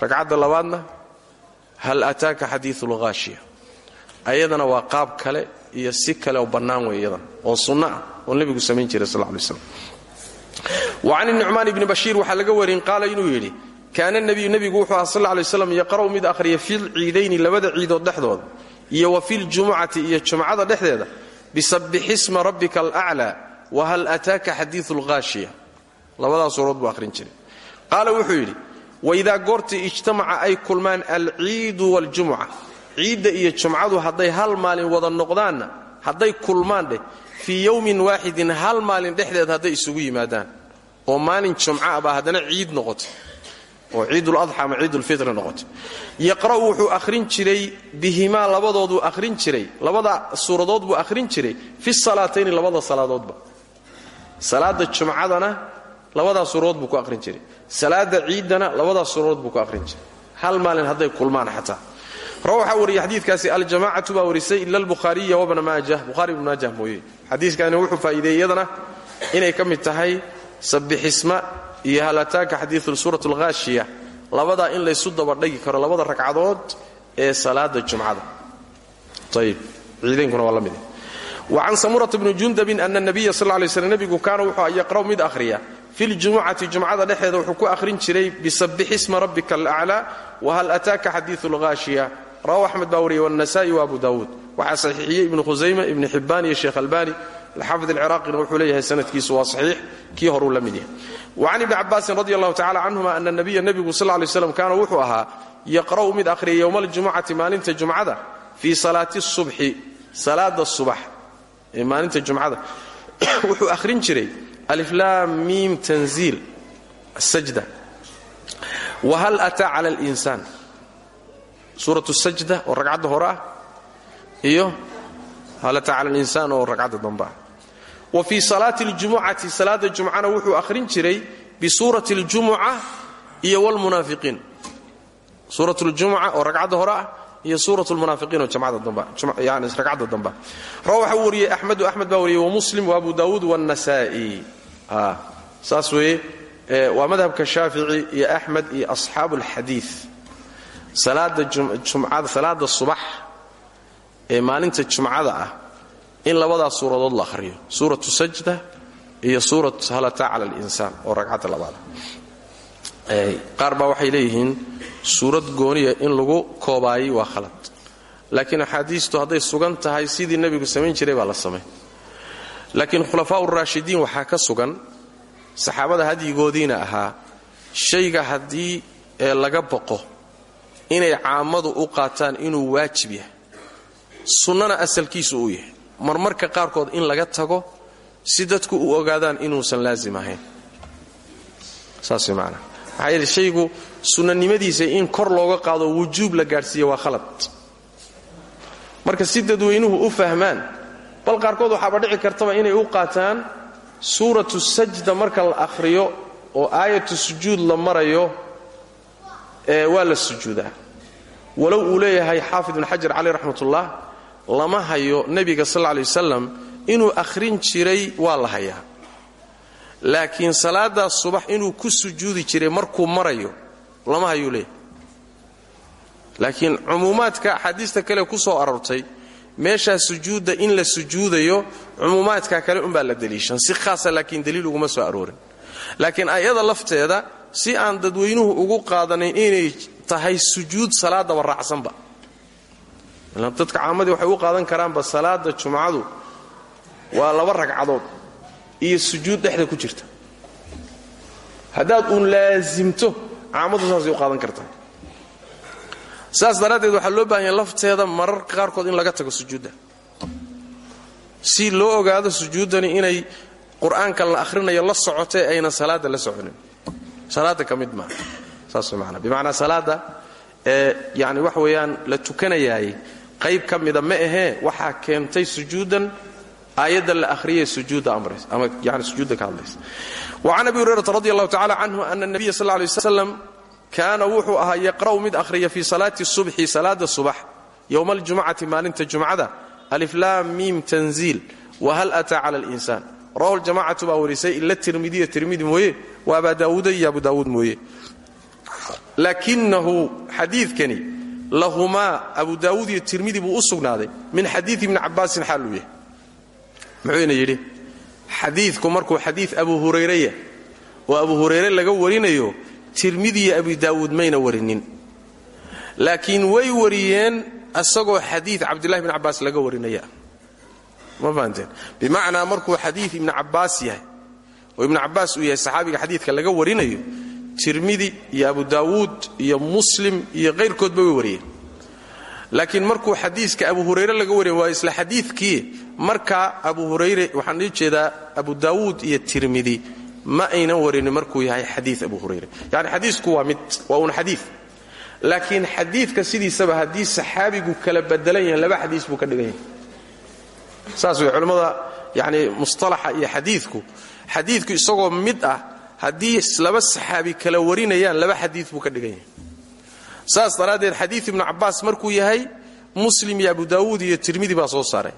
ragcadda labaadna hal ataaka xadiiu lhaashiya ayadana waa qaab kale iyo si kale oo bannaan wey oo sunno ah oo nebigu samayn jiray sal lay slam wa can nucmaan ibni bashiir waxaa laga warin qaala inuu yidhi kaana nebiyu nebigu wuxuu aha sal lay slam yaqra'u mid akhriya filciidayni labada ciidood dhexdooda iyo wa filjumucati iyo jumcada dhexdeeda bisabbixisma rabbika wa hal ataaka xadiiu lhaashiya labadaa suuradood buu akhrin jiray. Qaala wuxuu yidhi waidaa goortii ijtamaca ay kulmaan alciidu waljumuca ciidda iyo jumcadu hadday hal maalin wada noqdaanna hadday kulmaan dheh fii yowmin waaxidin hal maalin dhexdeed hadday isugu yimaadaan. Oo maalin jumca baa haddana ciid noqotay. Oo ciiduladxa ama ciidulfitri noqotay. Yaqra'u wuxuu akhrin jiray bihimaa labadooduu akhrin jiray. Labada suuradood buu akhrin jiray. Fi salaatayni labada salaadoodba salaada jumcadana labadaa suuradood buu ku akhrin jiray. Salaada ciiddana labadaa suuradood buu ku akhrin jiray. Hal maalin hadday kulmaan xataa waxaa wariyey xadiikaasi aljamacatu baa warisay ila albukhaariya wabna maajah. Buhari ibnu maajah mooye. Xadiiskani wuxuu faa'iideeyey iyadana inay ka mid tahay sabbixisma iyo hal ataaka xadiiu suurat alghaashiya labadaa in laysu dabadhigi karo labada ragcadood ee salaada jumcada. Ayib ciideynkuna waa la mid. Wacan samurata bni jundabin ana nabiya sal lay slm nebigu kaana wuxuu yaqra'u mid akhriya. Fi ljumucati jumcada dhexeeda wuxuu ku akhrin jiray bisabbixisma rabbika alaclaa wahal ataaka xadiiu lghaashiya rawahu axmed baa wariyay wanasa'i wa abu dawuud waxaa saxiixiyey ibnu khusayma ibni xibbaan iyo sheekh albani alxaafid alciraaqina wuxuu leeyahay sanadkiisu waa saxiix kii horuu la mid yahay wacan ibni cabaasin radi allahu tacala canhuma ana nabiya nebigu sal lay slam kaana wuxuu ahaa yaqra'u mid akhriya yowma aljumucati maalinta jumcada fii salaati subxi salaada subax ee maalinta jumcada wuxuu akhrin jiray aliflaam miim tanziil asajda wahal ataa cala alinsaan suuratu sajda oo ragcadda hore ah iyo hal ataa cala alinsaan oo ragcadda dambe ah wa fii salaati aljumucati salaada jumcana wuxuu akhrin jiray bisuurati aljumuca iyo wlmunaafiqiin suurat ljumuca oo ragcadda hore ah iyo suurat lmunaafiqiin oo yani ragcadda dambe rawa waxaa u wariyey axmedu axmed baa wariyey wamuslim waabu daawuud wاnasaa'i saas weeye waa madhabka shaafici iyo axmed iyo asxaabu اlxadiid salaada subax ee maalinta jumcada ah in labadaas suuradood la akhriyo. Suuratu sajda iyo suurat halata cala alinsaan oo ragcadda labaada qaar baa waxay leeyihiin suurad gooniya in lagu koobaayay waa khalad. Laakiin axaadiistu hadday sugan tahay sidii nebigu samayn jiray baa la samay. Laakiin khulafaa'u raashidiin waxaa ka sugan saxaabada hadyigoodiina ahaa shayga haddii laga baqo inay caammadu u qaataan inuu waajib yahay. Sunnana asalkiisu uu yahay. Marmarka qaarkood in laga tago si dadku u ogaadaan inuusan laazim ahayn. Saas way macanaha maxaa sunnanimadiisa in kor looga qaado wujuub la gaadhsiiya waa khalad. Marka si dadweynuhu u fahmaan bal qaarkood waxaaba dhici kartaba inay u qaataan suuratu sajda marka la akhriyo oo aayatu sujuud la marayo waa la sujuudaa. Walow uu leeyahay xaafid ibn xajar caleyh raxmatullah lama hayo nebiga sal lay wasalam inuu akhrin jiray waa la hayaa. Laakiin salaadaas subax inuu ku sujuudi jiray markuu marayo lama hayuu leeyahay laakiin cumuumaadka axaadiista kale ku soo aroortay meeshaa sujuudda in la sujuudayo cumuumaadka kale unbaa la deliishan si khaasa laakiin daliil uguma soo aroorin. Laakiin ayada lafteeda si aan dadweynuhu ugu qaadanayn inay tahay sujuud salaadaba raacsanba. Dadka caamadii waxay u qaadan karaanba salaada jumcadu waa laba ragcadood iyo sujuud dhexda ku jirta. Haddaad uun laasimto caamadu saasay u qaadan kartaa. Saas daraaddeed waxaa loo baahan yahay lafteeda mararka qaarkood in laga tago sujuudda. Si loo ogaado sujuuddani inay qur'aanka la akhrinayo la socotee ayna salaadda la soconin salaadda ka mid maaha saas maana bimacnaa salaadda ee yani wax weeyaan la tukanayaay qayb ka ma ahee waxaa keentay sujuuddan aayadda la akhriyay sujuudda amrays ama yani sujuudda ka hadlaysa. Wacan abi hurayrata radi allahu tacala canhu ana nabiya sal lay slam kaana wuxuu ahaa yaqra'u mid akhriya fii salaati subxi salaada subax yowma aljumcati maalinta jumcada aliflaam miim tanziil. Wahal ataa cala alinsaan rawahu ljamacatu baa warisay ila tirmidiya tirmidi mooye wa abaa daawuuda iyo abu daawuud mooye. Laakinahu xadiidkani lahumaa abu daawuud iyo tirmidi buu u min xadiii ibni cabaasin xaaluu yahay. Muxuuna yidhi xadiidku markuu abu hurayraya oo abu hurayre laga warinayo tirmidiyo abi daawuud mayna warinin. Laakiin way wariyeen asagoo xadii cabdillahi bni cabbaas laga warinaya ma fahanteen? Bimacnaa markuu xadii ibni cabbaas yahay oo ibnu cabbaas uu yahay saxaabiga xadiidka laga warinayo tirmidi iyo abu daawuud iyo muslim iyo qayrkoodba way wariyeen. Laakiin markuu xadiiska abu hurayre laga wariya waa isla xadiidkii markaa abu hurayre waxaan ii jeedaa abu daawuud iyo tirmidi ma aynan warinin markuu yahay xadii abu hurayre yani xadiisku waa mid waa uun xadii laakiin xadiidka sidiisaba haddii saxaabigu kala bedelan yahay laba xadiis buu ka dhigan saas way culimmada yani mustalaxa iyo xadiidku xadiidku isagoo mid ah haddii laba saxaabi kala warinayaan laba xadii buu ka dhigan yahay. Saas daraaddeed xadii ibnu cabbaas markuu yahay muslim iyo abu daawuud iyo tirmidi baa soo saaray.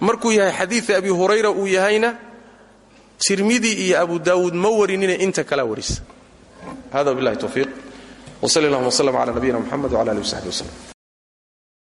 Markuu yahay xadii abi hurayra uu yahayna tirmidi iyo abu daawuud ma warinine inta kalaa warisa hada billahi towfiiq wsal allahuma wslm cala nabiyina muxamed wcala alihi wsaxbi wslem